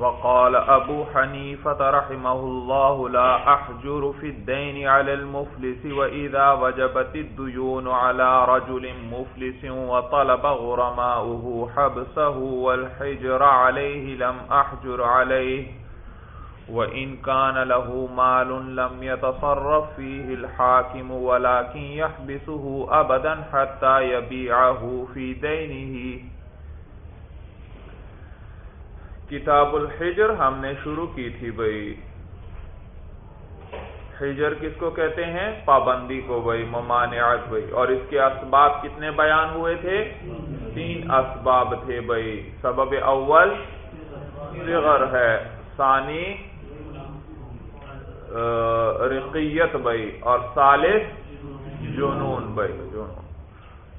وقال ابو حنيفة رحمه الله لا احجر في الدين على المفلس واذا وجبت الديون على رجل مفلس وطلب غرماؤه حبسه والحجر عليه لم احجر عليه وان كان له مال لم يتصرف فيه الحاكم ولكن يحبسه ابدا حتى يبيعه في دينه کتاب الحجر ہم نے شروع کی تھی بھائی۔ حجر کس کو کہتے ہیں؟ پابندی کو بھائی، ممانعت بھائی۔ اور اس کے اسباب کتنے بیان ہوئے تھے؟ تین اسباب تھے بھائی۔ سبب اول صغر ہے، ثانی رقیت بھائی۔ اور ثالث جنون بھائی۔ جنون۔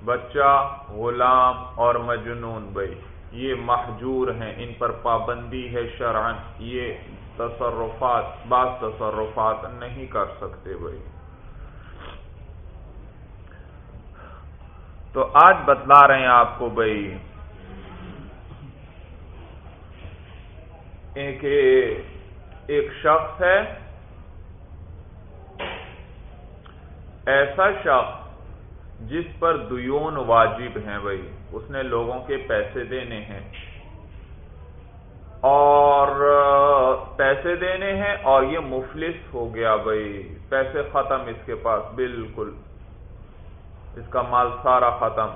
بچہ، غلام اور مجنون بھائی۔ یہ محجور ہیں، ان پر پابندی ہے شرعن یہ تصرفات، بعض تصرفات نہیں کر سکتے بھائی۔ تو آج بتلا رہے ہیں آپ کو بھائی، ایک ایک شخص ہے۔ ایسا شخص جس پر دیون واجب ہیں بھائی۔ اس نے لوگوں کے پیسے دینے ہیں۔ اور، پیسے دینے ہیں اور یہ مفلس ہو گیا بھائی۔ پیسے ختم اس کے پاس، بالکل۔ اس کا مال سارا ختم۔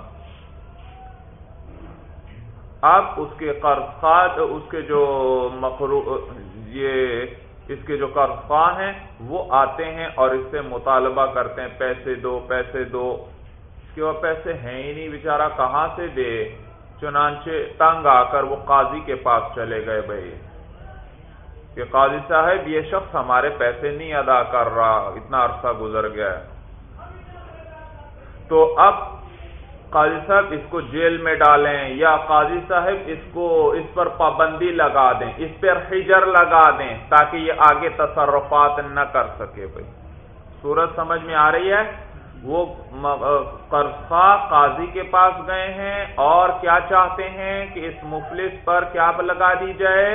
اب اس کے قرض اس کے جو مقرو، یہ اس کے جو قرض خواہ ہیں، وہ آتے ہیں اور اس سے مطالبہ کرتے ہیں۔ پیسے دو پیسے دو۔ کہ وہ پیسے ہیں ہی نہیں، بیچارہ کہاں سے دے؟ چنانچہ تنگ آ کر وہ قاضی کے پاس چلے گئے بھائی۔ کہ قاضی صاحب، یہ شخص ہمارے پیسے نہیں ادا کر رہا، اتنا عرصہ گزر گیا۔ تو اب قاضی صاحب اس کو جیل میں ڈالیں یا قاضی صاحب اس کو اس پر پابندی لگا دیں، اس پر حجر لگا دیں تاکہ یہ آگے تصرفات نہ کر سکے بھائی۔ صورت سمجھ میں آ رہی ہے؟ وہ قرفہ قاضی کے پاس گئے ہیں اور کیا چاہتے ہیں کہ اس مفلس پر کیا لگا دی جائے؟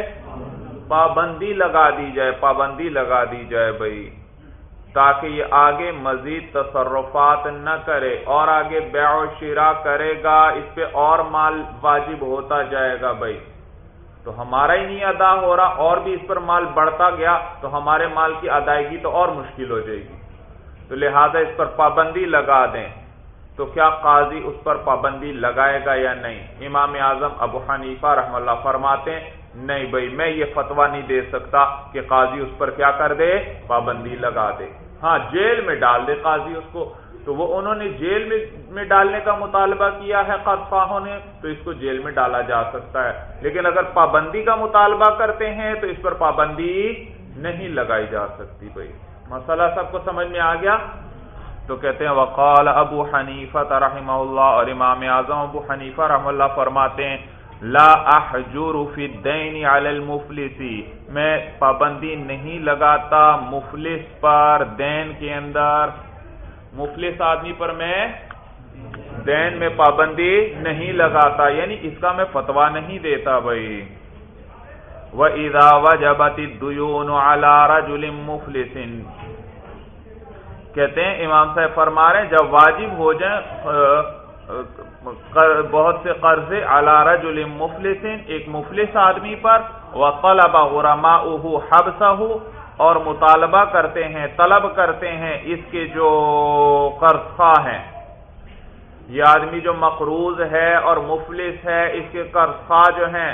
پابندی لگا دی جائے، پابندی لگا دی جائے بھائی، تاکہ یہ آگے مزید تصرفات نہ کرے اور آگے بیع و شیرا کرے گا، اس پہ اور مال واجب ہوتا جائے گا بھائی۔ تو ہمارا ہی نہیں ادا ہو رہا، اور بھی اس پر مال بڑھتا گیا، تو ہمارے مال کی ادائیگی تو اور مشکل ہو جائے گی۔ تو لہذا اس پر پابندی لگا دیں۔ تو کیا قاضی اس پر پابندی لگائے گا یا نہیں؟ امام اعظم ابو حنیفہ رحم اللہ فرماتے ہیں، نہیں بھائی، میں یہ فتوا نہیں دے سکتا کہ قاضی اس پر کیا کر دے، پابندی لگا دے۔ ہاں جیل میں ڈال دے قاضی اس کو۔ تو وہ انہوں نے جیل میں ڈالنے کا مطالبہ کیا ہے قدفاہوں نے، تو اس کو جیل میں ڈالا جا سکتا ہے۔ لیکن اگر پابندی کا مطالبہ کرتے ہیں تو اس پر پابندی نہیں لگائی جا سکتی بھائی۔ مسئلہ سب کو سمجھ میں آ گیا تو کہتے ہیں، وقال ابو حنیفہ رحمہ اللہ اور امام اعظم ابو حنیفہ رحم اللہ فرماتے ہیں، لا احجور فی الدین علی المفلسی میں پابندی نہیں لگاتا مفلس پر دین کے اندر۔ مفلس آدمی پر میں دین میں پابندی نہیں لگاتا یعنی اس کا میں فتوا نہیں دیتا بھائی۔ وَإِذَا وَجَبَتِ الدُّيُونُ عَلَى رَجُلٍ مُفْلِسٍ۔ کہتے ہیں، امام صاحب فرما رہے ہیں، جب واجب ہو جائیں بہت سے قرض عَلَى رَجُلٍ مُفْلِسٍ، ایک مفلس آدمی پر، وَطَلَبَ غُرَمَاؤُهُ حَبْسَهُ، اور مطالبہ کرتے ہیں، طلب کرتے ہیں اس کے جو قرض خواہ ہیں۔ یہ آدمی جو مقروض ہے اور مفلس ہے، اس کے قرض خواہ جو ہیں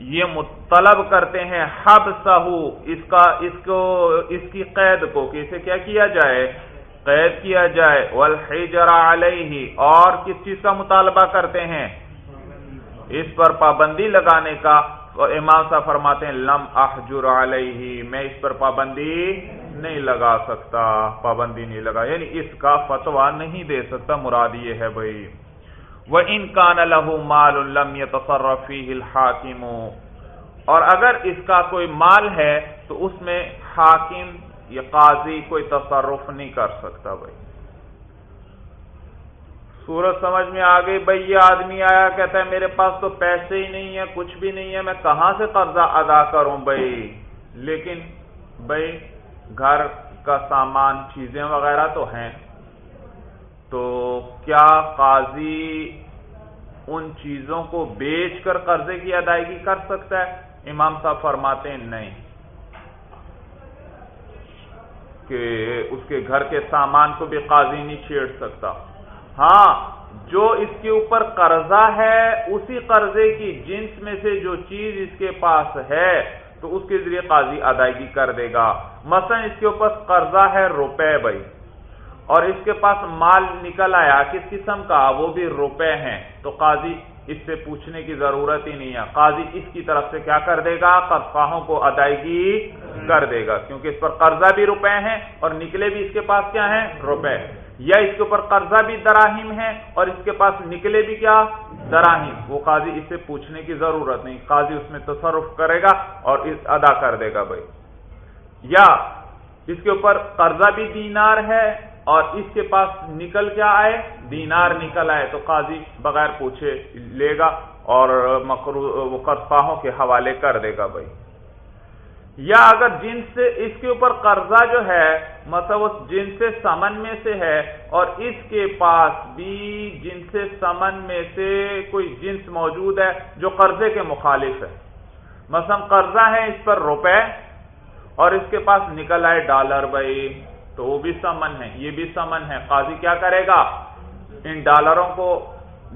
یہ مطلب کرتے ہیں حب سہو اس کا، اس کو، اس کی قید کو، کہ اسے کیا کیا جائے؟ قید کیا جائے۔ والحجر علیہ، اور کس چیز کا مطالبہ کرتے ہیں؟ اس پر پابندی لگانے کا۔ امام صاحب فرماتے ہیں، لم احجر علیہ، میں اس پر پابندی نہیں لگا سکتا، پابندی نہیں لگا۔ یعنی اس کا فتوا نہیں دے سکتا، مراد یہ ہے بھائی۔ وہ ان کا لہو مال الم تصرفی الحاکم اور اگر اس کا کوئی مال ہے تو اس میں حاکم یا قاضی کوئی تصرف نہیں کر سکتا بھائی۔ سورج سمجھ میں آ گئی، بھائی یہ آدمی آیا، کہتا ہے میرے پاس تو پیسے ہی نہیں ہے کچھ بھی نہیں ہے میں کہاں سے قرضہ ادا کروں بھائی؟ لیکن بھائی گھر کا سامان، چیزیں وغیرہ تو ہیں۔ تو کیا قاضی ان چیزوں کو بیچ کر قرضے کی ادائیگی کر سکتا ہے؟ امام صاحب فرماتے ہیں نہیں۔ کہ اس کے گھر کے سامان کو بھی قاضی نہیں چھیڑ سکتا۔ ہاں جو اس کے اوپر قرضہ ہے، اسی قرضے کی جنس میں سے جو چیز اس کے پاس ہے، تو اس کے ذریعے قاضی ادائیگی کر دے گا۔ مثلا اس کے اوپر قرضہ ہے روپے بھائی۔ اور اس کے پاس مال نکل آیا، کس قسم کا؟ وہ بھی روپے ہیں۔ تو قاضی اس سے پوچھنے کی ضرورت ہی نہیں ہے۔ قاضی اس کی طرف سے کیا کر دے گا؟ قرضاہوں کو ادائیگی کر دے گا۔ کیونکہ اس پر قرضہ بھی روپے ہیں اور نکلے بھی اس کے پاس کیا ہیں؟ روپے۔ یا اس کے اوپر قرضہ بھی دراہیم ہے اور اس کے پاس نکلے بھی کیا؟ دراہیم وہ قاضی اس سے پوچھنے کی ضرورت نہیں۔ قاضی اس میں تصرف کرے گا اور اس ادا کر دے گا بھائی۔ یا اس کے اوپر قرضہ بھی دینار ہے۔ اور اس کے پاس نکل کیا آئے؟ دینار نکل آئے تو قاضی بغیر پوچھے لے گا اور وہ کے حوالے کر دے گا بھائی۔ یا اگر جن سے اس کے اوپر قرضہ جو ہے مطلب اس جن سے سمن میں سے ہے اور اس کے پاس بھی جن سے سمن میں سے کوئی جنس موجود ہے جو قرضے کے مخالف ہے۔ مثلا قرضہ ہے اس پر روپے اور اس کے پاس نکل آئے ڈالر بھائی۔ تو وہ بھی سمن ہے یہ بھی سمن ہے قاضی کیا کرے گا؟ ان ڈالروں کو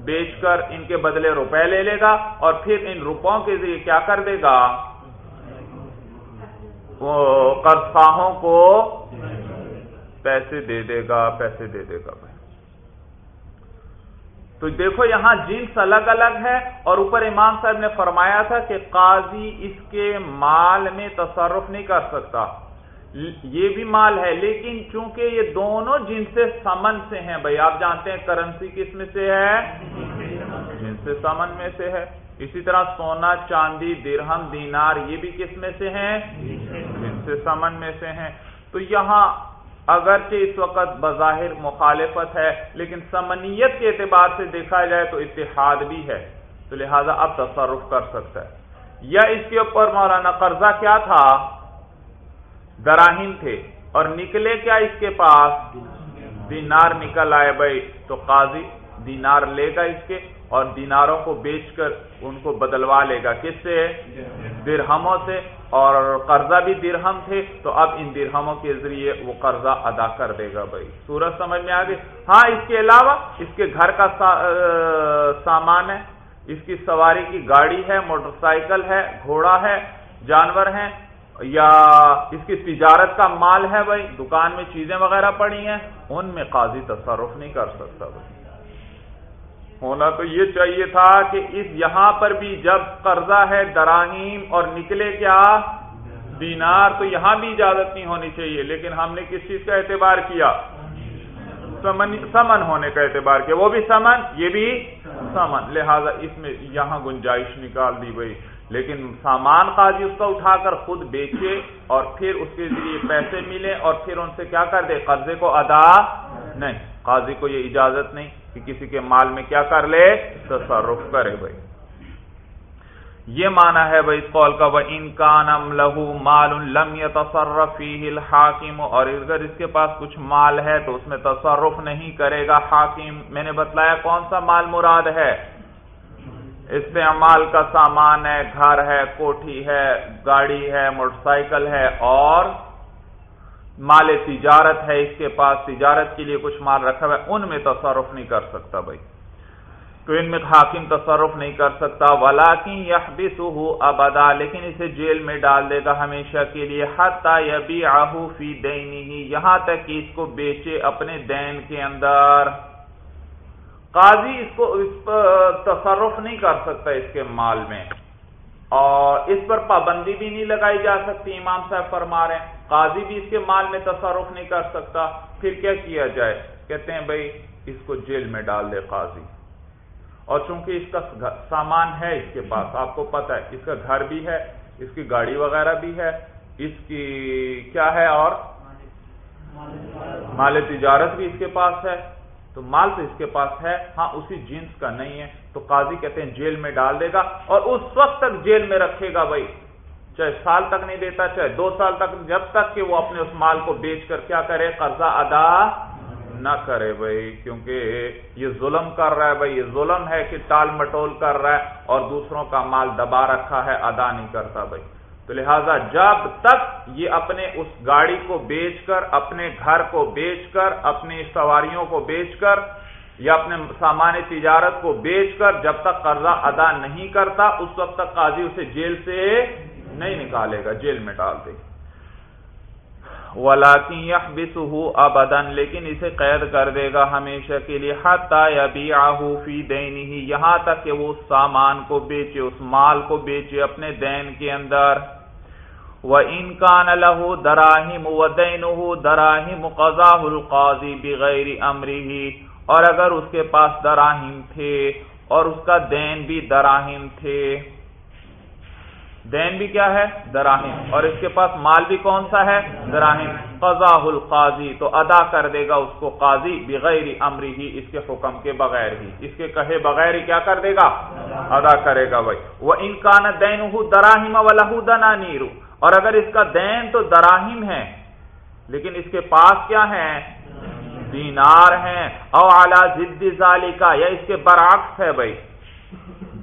بیچ کر ان کے بدلے روپے لے لے گا اور پھر ان روپوں کے ذریعے کیا کر دے گا؟ وہ کو پیسے دے دے گا، پیسے دے دے گا بھائی۔ تو دیکھو یہاں جنس الگ الگ ہے اور اوپر امام صاحب نے فرمایا تھا کہ قاضی اس کے مال میں تصرف نہیں کر سکتا۔ یہ بھی مال ہے، لیکن چونکہ یہ دونوں جن سے سمن سے ہیں، بھائی آپ جانتے ہیں کرنسی کس میں سے ہے؟ جن سے سمن میں سے ہے۔ اسی طرح سونا، چاندی، درہم، دینار، یہ بھی کس میں سے ہیں؟ جن سے سمن میں سے ہیں۔ تو یہاں اگرچہ اس وقت بظاہر مخالفت ہے، لیکن سمنیت کے اعتبار سے دیکھا جائے تو اتحاد بھی ہے۔ تو لہذا اب تصرف کر سکتا ہے۔ یا اس کے اوپر مولانا قرضہ کیا تھا؟ دراہیم تھے اور نکلے کیا اس کے پاس؟ دینار نکل آئے بھائی، تو قاضی دینار لے گا اس کے اور دیناروں کو بیچ کر ان کو بدلوا لے گا۔ کس سے؟ درہموں سے۔ اور قرضہ بھی درہم تھے، تو اب ان درہموں کے ذریعے وہ قرضہ ادا کر دے گا بھائی۔ سورج سمجھ میں آگے ہاں اس کے علاوہ اس کے گھر کا سامان ہے، اس کی سواری کی گاڑی ہے، موٹر سائیکل ہے، گھوڑا ہے، جانور ہیں یا اس کی تجارت کا مال ہے بھائی، دکان میں چیزیں وغیرہ پڑی ہیں، ان میں قاضی تصرف نہیں کر سکتا بھائی۔ ہونا تو یہ چاہیے تھا کہ اس یہاں پر بھی جب قرضہ ہے دراہیم اور نکلے کیا، دینار تو یہاں بھی اجازت نہیں ہونی چاہیے، لیکن ہم نے کس چیز کا اعتبار کیا؟ سمن ہونے کا اعتبار کیا۔ وہ بھی سمن، یہ بھی سمن۔ لہذا اس میں یہاں گنجائش نکال دی بھائی۔ لیکن سامان قاضی اس کا اٹھا کر خود بیچے اور پھر اس کے ذریعے پیسے ملے اور پھر ان سے کیا کر دے؟ قرضے کو ادا نہیں۔ قاضی کو یہ اجازت نہیں کہ کسی کے مال میں کیا کر لے، تصرف کرے بھائی۔ یہ مانا ہے بھائی اس قول کا وہ انکان لہو مال لم تصرف الحاکم اور اگر اس کے پاس کچھ مال ہے تو اس میں تصرف نہیں کرے گا حاکم۔ میں نے بتلایا کون سا مال مراد ہے؟ استعمال کا سامان ہے، گھر ہے، کوٹھی ہے، گاڑی ہے، موٹر سائیکل ہے اور مال تجارت ہے۔ اس کے پاس تجارت کے لیے کچھ مال رکھا ہوا ہے۔ ان میں تصرف نہیں کر سکتا بھائی۔ تو ان میں حاکم تصرف نہیں کر سکتا۔ ولاکن یہ ابدا لیکن اسے جیل میں ڈال دے گا ہمیشہ کے لیے۔ حتی یبی آہو فی دینی یہاں تک کہ اس کو بیچے اپنے دین کے اندر۔ قاضی اس کو اس پر تصرف نہیں کر سکتا اس کے مال میں اور اس پر پابندی بھی نہیں لگائی جا سکتی، امام صاحب فرما رہے ہیں۔ قاضی بھی اس کے مال میں تصرف نہیں کر سکتا۔ پھر کیا کیا جائے؟ کہتے ہیں، بھائی، اس کو جیل میں ڈال دے قاضی۔ اور چونکہ اس کا سامان ہے اس کے پاس، آپ کو پتا ہے، اس کا گھر بھی ہے، اس کی گاڑی وغیرہ بھی ہے، اس کی کیا ہے اور؟ مال تجارت بھی اس کے پاس ہے۔ تو مال تو اس کے پاس ہے ہاں اسی جنس کا نہیں ہے۔ تو قاضی کہتے ہیں، جیل میں ڈال دے گا اور اس وقت تک جیل میں رکھے گا بھائی۔ چاہے سال تک نہیں دیتا، چاہے دو سال تک، جب تک کہ وہ اپنے اس مال کو بیچ کر کیا کرے، قرضہ ادا نہ کرے بھائی۔ کیونکہ یہ ظلم کر رہا ہے بھائی، یہ ظلم ہے کہ ٹال مٹول کر رہا ہے اور دوسروں کا مال دبا رکھا ہے، ادا نہیں کرتا بھائی۔ تو لہذا جب تک یہ اپنے اس گاڑی کو بیچ کر، اپنے گھر کو بیچ کر، اپنی سواریوں کو بیچ کر یا اپنے سامان تجارت کو بیچ کر جب تک قرضہ ادا نہیں کرتا، اس وقت تک قاضی اسے جیل سے نہیں نکالے گا، جیل میں ڈال دے گا۔ ولاکی بس ابدن لیکن اسے قید کر دے گا ہمیشہ کے لیے فی دینی یہاں تک کہ وہ اس سامان کو بیچے، اس مال کو بیچے اپنے دین کے اندر۔ وہ انکان لہو دراہم و دین دراہم قزاح القاضی بغیر امری اور اگر اس کے پاس دراہم تھے، اور اس کا دین بھی دراہم تھے۔ دین بھی کیا ہے؟ دراہم۔ اور اس کے پاس مال بھی کون سا ہے؟ دراہم۔ قضاء القاضی، تو ادا کر دے گا اس کو قاضی بغیر امری ہی، اس کے حکم کے بغیر ہی۔ اس کے کہے بغیر ہی کیا کر دے گا؟ ادا کرے گا بھائی وہ انکان دین دراہم و لہو دنا نیرو اور اگر اس کا دین تو دراہم ہے، لیکن اس کے پاس کیا ہے؟ دینار ہیں او اعلی ضد ذالکا یا اس کے برعکس ہے بھائی؟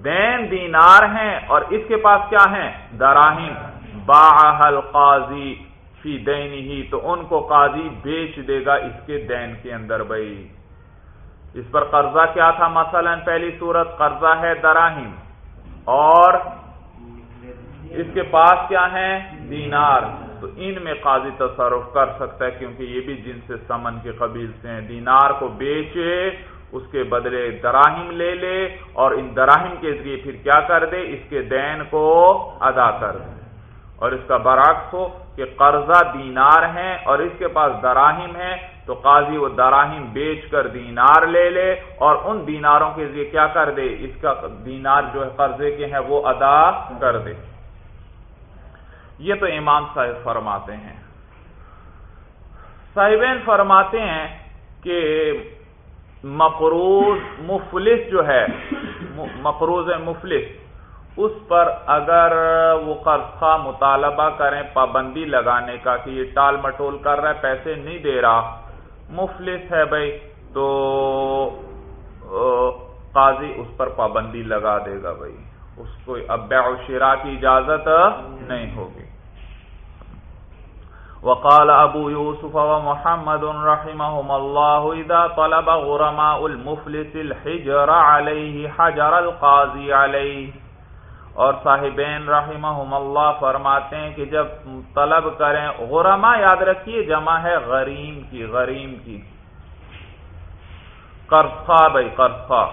دین دینار ہیں اور اس کے پاس کیا ہیں؟ دراہم۔ باہل قاضی فی دین ہی تو ان کو قاضی بیچ دے گا اس کے دین کے اندر بھائی۔ اس پر قرضہ کیا تھا مثلا؟ پہلی صورت قرضہ ہے دراہم۔ اور اس کے پاس کیا ہے دینار۔ تو ان میں قاضی تصرف کر سکتا ہے کیونکہ یہ بھی جن سے سمن کے قبیل سے ہیں۔ دینار کو بیچے اس کے بدلے دراہم لے لے اور ان دراہم کے ذریعے پھر کیا کر دے؟ اس کے دین کو ادا کر دے۔ اور اس کا برعکس ہو کہ قرضہ دینار ہیں اور اس کے پاس دراہم ہے تو قاضی وہ دراہم بیچ کر دینار لے لے اور ان دیناروں کے ذریعے کیا کر دے؟ اس کا دینار جو ہے قرضے کے ہیں، وہ ادا کر دے۔ یہ تو امام صاحب فرماتے ہیں۔ صاحبین فرماتے ہیں کہ مقروض مفلس جو ہے مقروض مفلس، اس پر اگر وہ قرض مطالبہ کریں پابندی لگانے کا کہ یہ ٹال مٹول کر رہا ہے، پیسے نہیں دے رہا، مفلس ہے بھائی، تو قاضی اس پر پابندی لگا دے گا بھائی، اس کو اب بیع و شرا کی اجازت نہیں ہوگی۔ وقال ابو يوسف ومحمد رحمهما الله اذا طلب غرماء المفلس الحجر عليه حجر القاضي عليه. اور صاحبین رحمہم اللہ فرماتے ہیں کہ جب طلب کریں غرما یاد رکھیے، جمع ہے غریم کی غریم کی. قرضہ بھائی قرضہ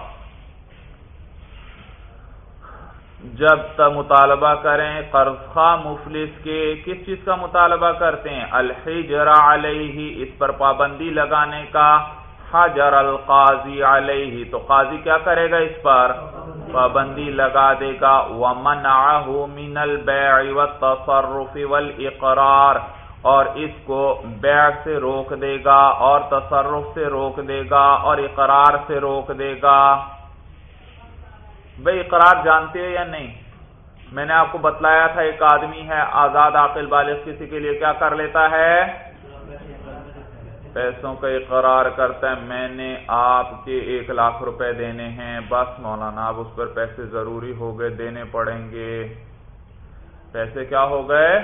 جب تک مطالبہ کریں قرض خواہ مفلس کے کس چیز کا مطالبہ کرتے ہیں؟ الحجر علیہ، اس پر پابندی لگانے کا۔ حجر القاضی علیہ، تو قاضی کیا کرے گا اس پر؟ پابندی لگا دے گا۔ وَمَنْعَهُ مِنَ الْبَيْعِ وَالتَّصَرُّفِ وَالْإِقْرَارِ، اور اس کو بیع سے روک دے گا، اور تصرف سے روک دے گا، اور اقرار سے روک دے گا۔ بھائی اقرار جانتے ہیں یا نہیں؟ میں نے آپ کو بتلایا تھا ایک آدمی ہے آزاد عاقل بالغ، کسی کے لیے کیا کر لیتا ہے؟ پیسوں کا اقرار کرتا ہے۔ میں نے آپ کے ایک لاکھ روپے دینے ہیں۔ بس مولانا آپ اس پر پیسے ضروری ہو گئے، دینے پڑیں گے۔ پیسے کیا ہو گئے؟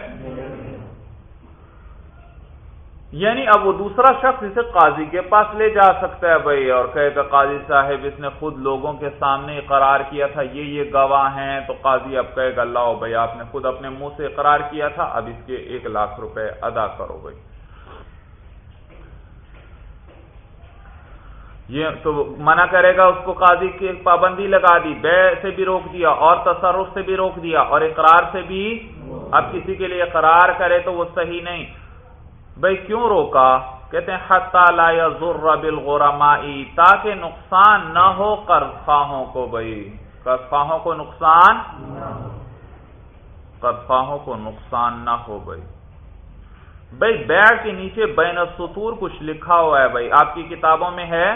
یعنی اب وہ دوسرا شخص اسے قاضی کے پاس لے جا سکتا ہے بھائی، اور کہے کہ قاضی صاحب، اس نے خود لوگوں کے سامنے اقرار کیا تھا، یہ یہ گواہ ہیں۔ تو قاضی اب کہے گا اللہ بھائی، آپ نے خود اپنے منہ سے اقرار کیا تھا، اب اس کے ایک لاکھ روپے ادا کرو بھائی۔ یہ تو منع کرے گا اس کو قاضی کی پابندی لگا دی، بے سے بھی روک دیا، اور تصرف سے بھی روک دیا، اور اقرار سے بھی اب کسی کے لیے اقرار کرے تو وہ صحیح نہیں۔ بھائی کیوں روکا؟ کہتے ہیں، حتی لا یضر بالغرمائی، تاکہ نقصان نہ ہو قرض کو بھائی قرض کو نقصان قرض کو نقصان نہ ہو بھائی بھائی بیع کے نیچے بین السطور کچھ لکھا ہوا ہے بھائی آپ کی کتابوں میں ہے؟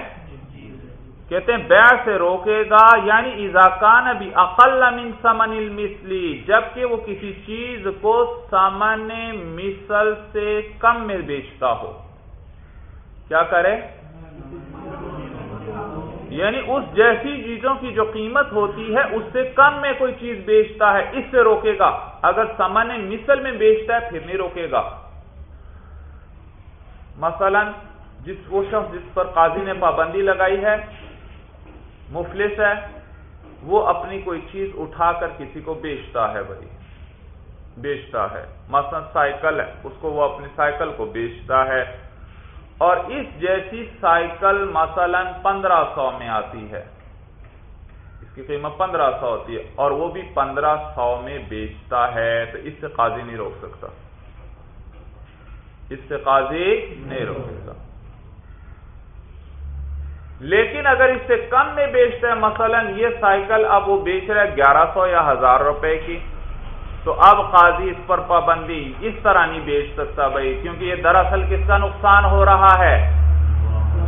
کہتے ہیں بیع سے روکے گا یعنی اضاکان ابھی اقل من سمن المثلی، جبکہ وہ کسی چیز کو سمن مثل سے کم میں بیچتا ہو۔ کیا کرے؟ یعنی اس جیسی چیزوں کی جو قیمت ہوتی ہے، اس سے کم میں کوئی چیز بیچتا ہے، اس سے روکے گا۔ اگر سمن مثل میں بیچتا ہے، پھر نہیں روکے گا۔ مثلا، جس وہ شخص جس پر قاضی نے پابندی لگائی ہے مفلس ہے، وہ اپنی کوئی چیز اٹھا کر کسی کو بیچتا ہے بھائی۔ بیچتا ہے۔ مثلا سائیکل ہے، اس کو وہ اپنی سائیکل کو بیچتا ہے۔ اور اس جیسی سائیکل مثلا پندرہ سو میں آتی ہے۔ اس کی قیمت پندرہ سو ہوتی ہے۔ اور وہ بھی پندرہ سو میں بیچتا ہے۔ تو اس سے قاضی نہیں روک سکتا۔ اس سے قاضی نہیں روک سکتا۔ لیکن اگر اس سے کم میں بیچتا ہے، مثلا یہ سائیکل اب وہ بیچ رہا ہے گیارہ سو یا ہزار روپے کی، تو اب قاضی اس پر پابندی اس طرح نہیں بیچ سکتا بھائی، کیونکہ یہ دراصل کس کا نقصان ہو رہا ہے؟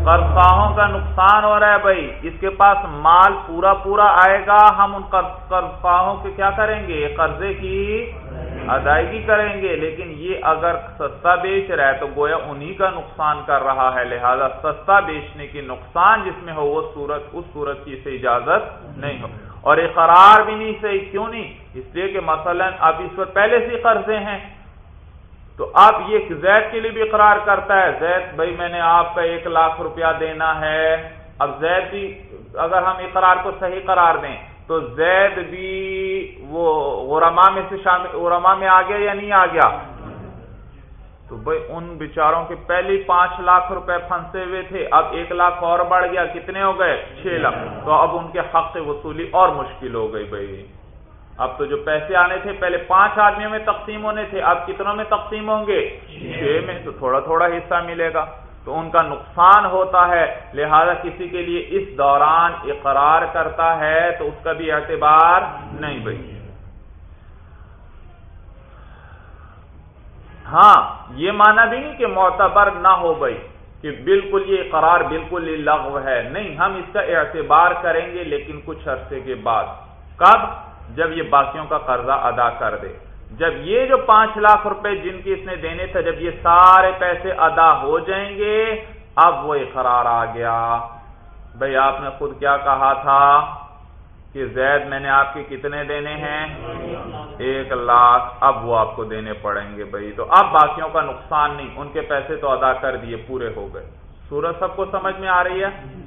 قرضاہوں کا نقصان ہو رہا ہے بھائی۔ اس کے پاس مال پورا پورا آئے گا، ہم ان قرضاہوں کے کیا کریں گے؟ قرضے کی ادائیگی کریں گے۔ لیکن یہ اگر سستا بیچ رہا ہے تو گویا انہی کا نقصان کر رہا ہے۔ لہذا سستا بیچنے کی نقصان جس میں ہو وہ صورت اس صورت کی اسے اجازت نہیں ہو۔ اور اقرار بھی نہیں، صحیح کیوں نہیں؟ اس لیے کہ مثلا اب اس پر پہلے سے قرضے ہیں۔ تو اب یہ زید کے لیے بھی اقرار کرتا ہے، زید بھائی میں نے آپ کا ایک لاکھ روپیہ دینا ہے۔ اب زید بھی اگر ہم اقرار کو صحیح قرار دیں تو زید بھی وہ غرما میں سے شامل غرما میں آ گیا یا نہیں آ گیا؟ تو بھائی ان بیچاروں کے پہلے پانچ لاکھ روپے پھنسے ہوئے تھے، اب ایک لاکھ اور بڑھ گیا، کتنے ہو گئے؟ چھ لاکھ۔ تو اب ان کے حق سے وصولی اور مشکل ہو گئی بھائی۔ اب تو جو پیسے آنے تھے پہلے پانچ آدمیوں میں تقسیم ہونے تھے اب کتنوں میں تقسیم ہوں گے؟ چھ۔ میں تو تھوڑا تھوڑا حصہ ملے گا۔ تو ان کا نقصان ہوتا ہے۔ لہذا کسی کے لیے اس دوران اقرار کرتا ہے تو اس کا بھی اعتبار نہیں بھائی۔ ہاں یہ مانا بھی نہیں کہ معتبر نہ ہو بھائی کہ بالکل یہ اقرار بالکل لغو ہے۔ نہیں ہم اس کا اعتبار کریں گے لیکن کچھ عرصے کے بعد۔ کب؟ جب یہ باقیوں کا قرضہ ادا کر دے۔ جب یہ جو پانچ لاکھ روپے جن کی اس نے دینے تھے، جب یہ سارے پیسے ادا ہو جائیں گے، اب وہ اقرار آ گیا۔ بھائی، آپ نے خود کیا کہا تھا کہ زید، میں نے آپ کے کتنے دینے ہیں؟ ایک لاکھ۔ اب وہ آپ کو دینے پڑیں گے بھائی۔ تو اب باقیوں کا نقصان نہیں، ان کے پیسے تو ادا کر دیے، پورے ہو گئے۔ سورج سب کو سمجھ میں آ رہی ہے؟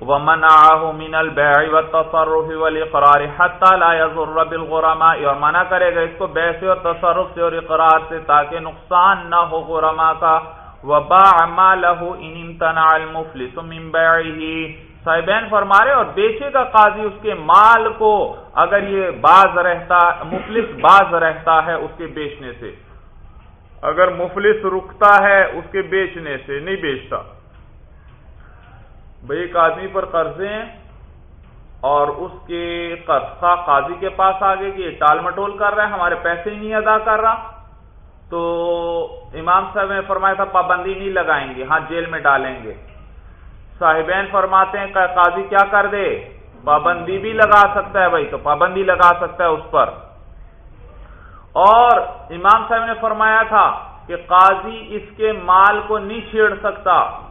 ومنعه من البيع والتصرف والاقرار حتى لا يضر بالغرماء، اور منع کرے گا اس کو بیع سے اور تصرف سے اور اقرار سے تاکہ نقصان نہ ہو غرماء کا۔ وباع ما له ان امتنع المفلس من بيعه۔ صاحبین فرما رہے اور بیچے گا قاضی اس کے مال کو اگر یہ باز رہتا، مفلس باز رہتا ہے اس کے بیچنے سے۔ اگر مفلس رکتا ہے اس کے بیچنے سے، نہیں بیچتا۔ بھائی ایک آدمی پر قرضے ہیں اور اس کے قرضہ قاضی کے پاس آگے کہ یہ ٹال مٹول کر رہا ہے، ہمارے پیسے ہی نہیں ادا کر رہا۔ تو امام صاحب نے فرمایا تھا، پابندی نہیں لگائیں گے ہاں جیل میں ڈالیں گے۔ صاحبین فرماتے ہیں، کہ قاضی کیا کر دے؟ پابندی بھی لگا سکتا ہے بھائی تو پابندی لگا سکتا ہے اس پر۔ اور امام صاحب نے فرمایا تھا کہ قاضی اس کے مال کو نہیں چھیڑ سکتا۔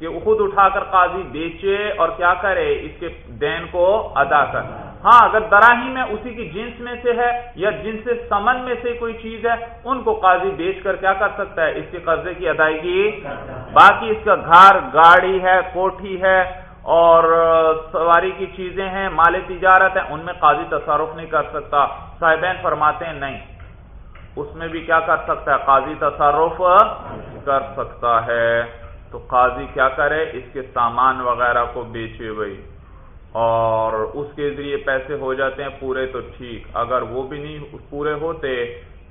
کہ خود اٹھا کر قاضی بیچے اور کیا کرے؟ اس کے دین کو ادا کر۔ ہاں اگر دراہی میں اسی کی جنس میں سے ہے یا جن سے سمن میں سے کوئی چیز ہے، ان کو قاضی بیچ کر کیا کر سکتا ہے؟ اس کے قرضے کی ادائیگی باقی اس کا گھر، گاڑی ہے، کوٹھی ہے اور سواری کی چیزیں ہیں، مال تجارت ہے، ان میں قاضی تصارف نہیں کر سکتا۔ صاحبین فرماتے ہیں، نہیں۔ اس میں بھی کیا کر سکتا ہے؟ قاضی تصارف کر سکتا ہے۔ تو قاضی کیا کرے؟ اس کے سامان وغیرہ کو بیچے بھائی اور اس کے ذریعے پیسے ہو جاتے ہیں، پورے تو ٹھیک۔ اگر وہ بھی نہیں پورے ہوتے،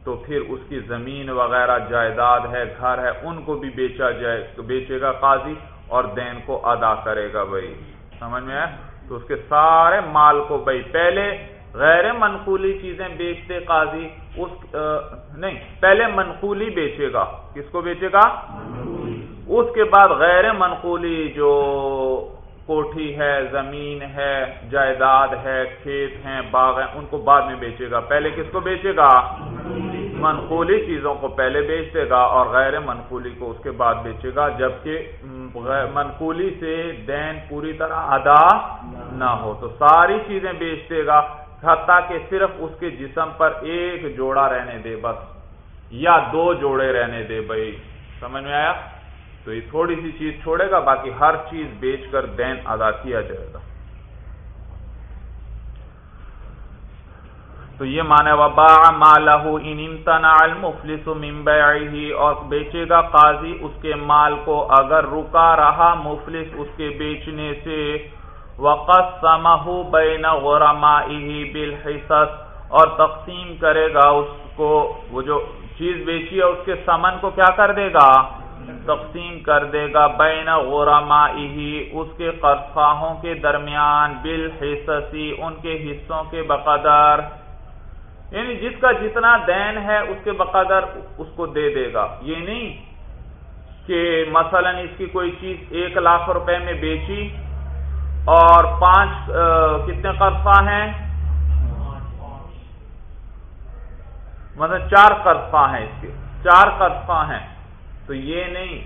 تو پھر اس کی زمین وغیرہ جائیداد ہے، گھر ہے، ان کو بھی بیچا جائے تو بیچے گا قاضی اور دین کو ادا کرے گا بھائی سمجھ میں آئے تو اس کے سارے مال کو بھائی، پہلے غیر منقولی چیزیں بیچتے قاضی، اس نہیں، پہلے منقولی بیچے گا۔ کس کو بیچے گا؟ اس کے بعد غیر منقولی جو کوٹھی ہے، زمین ہے، جائیداد ہے، کھیت ہیں، باغ ہیں، ان کو بعد میں بیچے گا۔ پہلے کس کو بیچے گا؟ منقولی چیزوں کو پہلے بیچ دے گا اور غیر منقولی کو اس کے بعد بیچے گا، جبکہ منقولی سے دین پوری طرح ادا نہ ہو۔ تو ساری چیزیں بیچ دے گا۔ حتیٰ کہ صرف اس کے جسم پر ایک جوڑا رہنے دے بس، یا دو جوڑے رہنے دے بھائی۔ سمجھ میں آیا؟ تو یہ تھوڑی سی چیز چھوڑے گا، باقی ہر چیز بیچ کر دین ادا کیا جائے گا۔ تو یہ مانا وبا مالہ ان امتنا المفلس ممبئی اور بیچے گا قاضی اس کے مال کو، اگر رکا رہا مفلس اس کے بیچنے سے وقت سمہ بین غرما بالحصص، اور تقسیم کرے گا اس کو، وہ جو چیز بیچی ہے، اس کے سمن کو کیا کر دے گا؟ تقسیم کر دے گا بین غورما اس کے قرفاہوں کے درمیان بالحصصی ان کے حصوں کے بقدر۔ یعنی جس کا جتنا دین ہے، اس کے بقدر اس کو دے دے گا۔ یہ نہیں کہ مثلا اس کی کوئی چیز ایک لاکھ روپے میں بیچی اور پانچ کتنے قرفہ ہیں؟ مطلب چار قرفہ ہیں اس کے۔ چار قرفہ ہیں۔ تو یہ نہیں،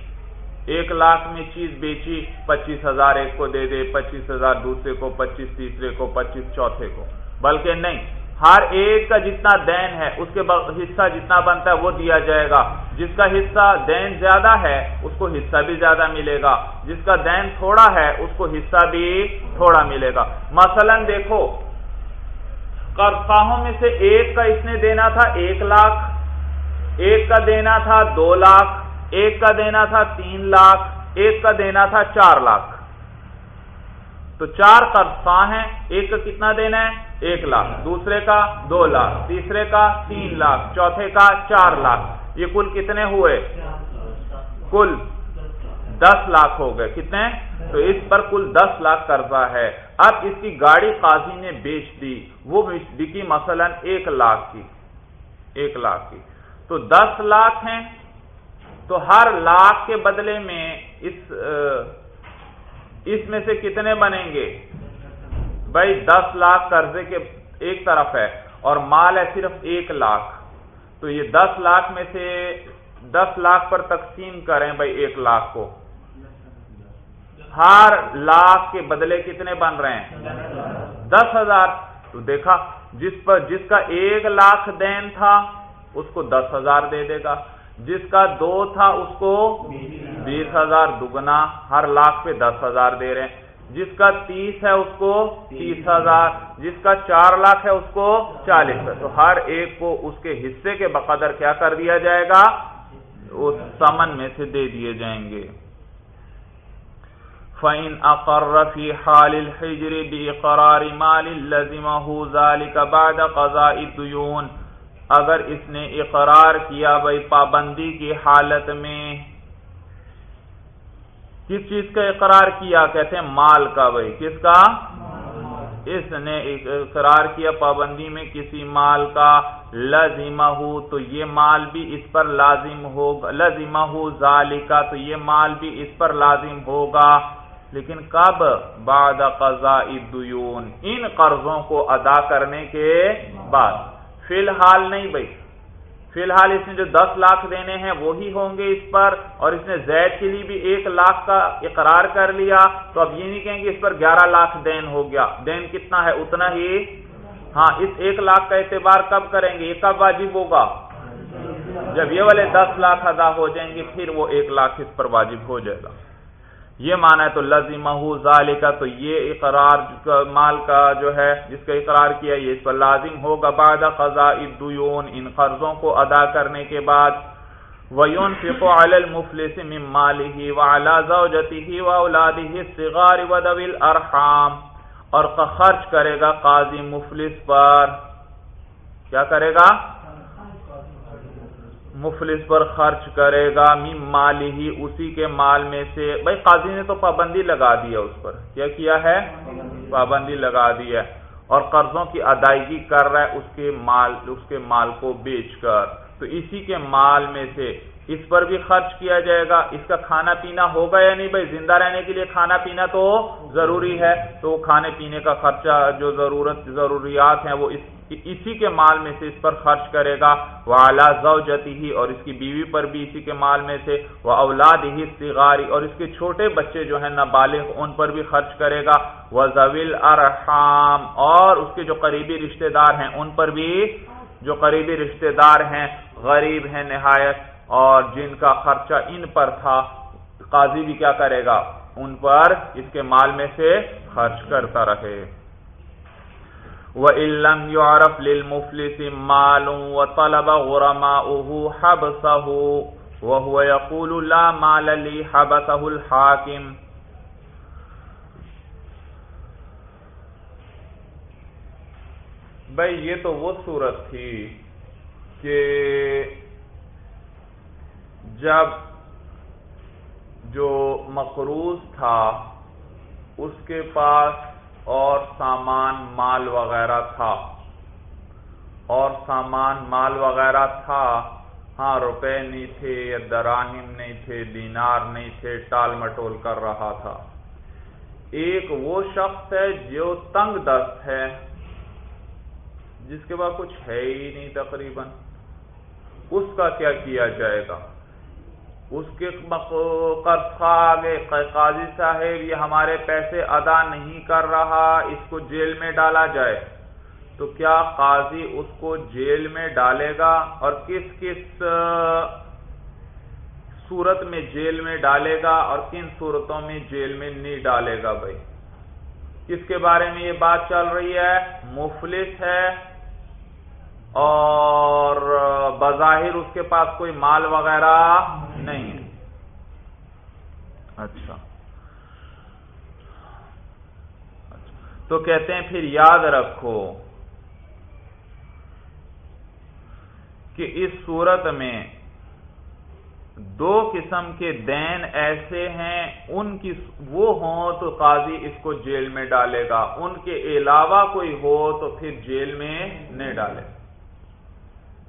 ایک لاکھ میں چیز بیچی، پچیس ہزار ایک کو دے دے، پچیس ہزار دوسرے کو، پچیس تیسرے کو، پچیس چوتھے کو۔ بلکہ نہیں ہر ایک کا جتنا دین ہے، اس کے حصہ جتنا بنتا ہے، وہ دیا جائے گا۔ جس کا حصہ دین زیادہ ہے، اس کو حصہ بھی زیادہ ملے گا۔ جس کا دین تھوڑا ہے، اس کو حصہ بھی تھوڑا ملے گا۔ مثلا دیکھو قرفاہوں میں سے ایک کا اس نے دینا تھا ایک لاکھ، ایک کا دینا تھا دو لاکھ، ایک کا دینا تھا تین لاکھ، ایک کا دینا تھا چار لاکھ۔ تو چار قرض ہیں، ایک کا کتنا دینا ہے؟ ایک لاکھ۔ دوسرے کا دو لاکھ۔ تیسرے کا تین لاکھ۔ چوتھے کا چار لاکھ۔ یہ کل کتنے ہوئے؟ کل دس لاکھ ہو گئے۔ کتنے؟ تو اس پر کل دس لاکھ قرضہ ہے۔ اب اس کی گاڑی قاضی نے بیچ دی۔ وہ بکی مثلا ایک لاکھ کی۔ ایک لاکھ کی۔ تو دس لاکھ ہیں۔ تو ہر لاکھ کے بدلے میں اس اس میں سے کتنے بنیں گے؟ بھائی دس لاکھ قرضے کے ایک طرف ہے اور مال ہے صرف ایک لاکھ۔ تو یہ دس لاکھ میں سے دس لاکھ پر تقسیم کریں بھائی ایک لاکھ کو۔ ہر لاکھ کے بدلے کتنے بن رہے ہیں؟ دس ہزار۔ تو دیکھا، جس پر جس کا ایک لاکھ دین تھا، اس کو دس ہزار دے دے گا۔ جس کا دو تھا، اس کو بیس ہزار۔ دگنا ہر لاکھ پہ دس ہزار دے رہے ہیں۔ جس کا تیس ہے اس کو تیس ہزار جس کا چار لاکھ ہے اس کو چالیس ہے تو ہر ایک کو اس کے حصے کے بقدر کیا کر دیا جائے گا؟ اس سمن میں سے دے دیے جائیں گے۔ فَإِنْ أَقَرَّ فِي حَالِ الْحِجْرِ بِإِقْرَارِ مَالِ لَزِمَهُ ذَلِكَ بَعْدَ قَضَاءِ الدُّيُونِ۔ اگر اس نے اقرار کیا بھائی پابندی کی حالت میں کس چیز کا اقرار کیا کہتے ہیں؟ مال کا بھائی۔ کس کا؟ اس نے اقرار کیا پابندی میں کسی مال کا۔ لازمہ ہو تو یہ مال بھی اس پر لازم ہوگا لازمہ ہو ذالکا، تو یہ مال بھی اس پر لازم ہوگا۔ لیکن کب؟ بعد قضاء الدیون۔ ان قرضوں کو ادا کرنے کے بعد۔ فی الحال نہیں بھائی۔ فی الحال اس نے جو دس لاکھ دینے ہیں وہی ہوں گے اس پر اور اس نے زید کے لیے بھی ایک لاکھ کا اقرار کر لیا تو اب یہ نہیں کہیں گے اس پر گیارہ لاکھ دین ہو گیا دین کتنا ہے اتنا ہی ہاں اس ایک لاکھ کا اعتبار کب کریں گے یہ کب واجب ہوگا جب یہ والے دس لاکھ ادا ہو جائیں گے پھر وہ ایک لاکھ اس پر واجب ہو جائے گا یہ مانا ہے تو لازمہ ذالکا تو یہ اقرار مال کا جو ہے، جس کا اقرار کیا، یہ اس پر لازم ہوگا۔ بعد قضاء الدیون، ان قرضوں کو ادا کرنے کے بعد۔ وَيُنْفِقُ عَلَى الْمُفْلِسِ مِنْ مَالِهِ وَعَلَى زَوْجَتِهِ وَأَوْلَادِهِ الصِّغَارِ وَذَوِي الْأَرْحَامِ۔ اور خرچ کرے گا قاضی مفلس پر۔ کیا کرے گا؟ مفلس پر خرچ کرے گا مال ہی اسی کے مال میں سے۔ بھائی، قاضی نے تو پابندی لگا دیا اس پر۔ کیا کیا ہے؟ پابندی لگا دی ہے۔ اور قرضوں کی ادائیگی کر رہا ہے اس کے مال، اس کے مال کو بیچ کر۔ تو اسی کے مال میں سے اس پر بھی خرچ کیا جائے گا۔ اس کا کھانا پینا ہوگا یا نہیں؟ بھائی، زندہ رہنے کے لیے کھانا پینا تو ضروری ہے۔ تو کھانے پینے کا خرچہ جو ضرورت، ضروریات ہیں وہ اس اسی کے مال میں سے اس پر خرچ کرے گا۔ وہ اعلیٰ ہی اور اس کی بیوی پر بھی اسی کے مال میں سے۔ وہ اولاد ہی سگاری اور اس کے چھوٹے بچے جو ہیں نابالغ، ان پر بھی خرچ کرے گا۔ وہ زویل ارحام اور اس کے جو قریبی رشتہ دار ہیں، ان پر بھی جو قریبی رشتہ دار ہیں، غریب ہیں نہایت، اور جن کا خرچہ ان پر تھا، قاضی بھی کیا کرے گا؟ ان پر اس کے مال میں سے خرچ کرتا رہے۔ وَإِلَّمْ يُعْرَفْ لِلْمُفْلِسِ مَالٌ وَطَلَبَ غُرَمَاؤُهُ حَبْسَهُ وَهُوَ يَقُولُ لَا مَالَ لِي حَبَسَهُ الْحَاكِمُ بھئی یہ تو وہ صورت تھی کہ جب جو مقروض تھا اس کے پاس اور سامان، مال وغیرہ تھا۔ اور سامان، مال وغیرہ تھا۔ ہاں روپے نہیں تھے یا دراہم نہیں تھے، دینار نہیں تھے، ٹال مٹول کر رہا تھا۔ ایک وہ شخص ہے جو تنگ دست ہے، جس کے بعد کچھ ہے ہی نہیں تقریباً۔ اس کا کیا کیا جائے گا؟ اس کے قرض آگے قاضی صاحب، یہ ہمارے پیسے ادا نہیں کر رہا، اس کو جیل میں ڈالا جائے۔ تو کیا قاضی اس کو جیل میں ڈالے گا؟ اور کس کس صورت میں جیل میں ڈالے گا؟ اور کن صورتوں میں جیل میں نہیں ڈالے گا بھائی؟ کس کے بارے میں یہ بات چل رہی ہے، مفلس ہے اور بظاہر اس کے پاس کوئی مال وغیرہ نہیں۔ اچھا۔ تو کہتے ہیں پھر یاد رکھو کہ اس صورت میں دو قسم کے دین ایسے ہیں، ان کی وہ ہوں تو قاضی اس کو جیل میں ڈالے گا، ان کے علاوہ کوئی ہو تو پھر جیل میں نہیں ڈالے۔ گا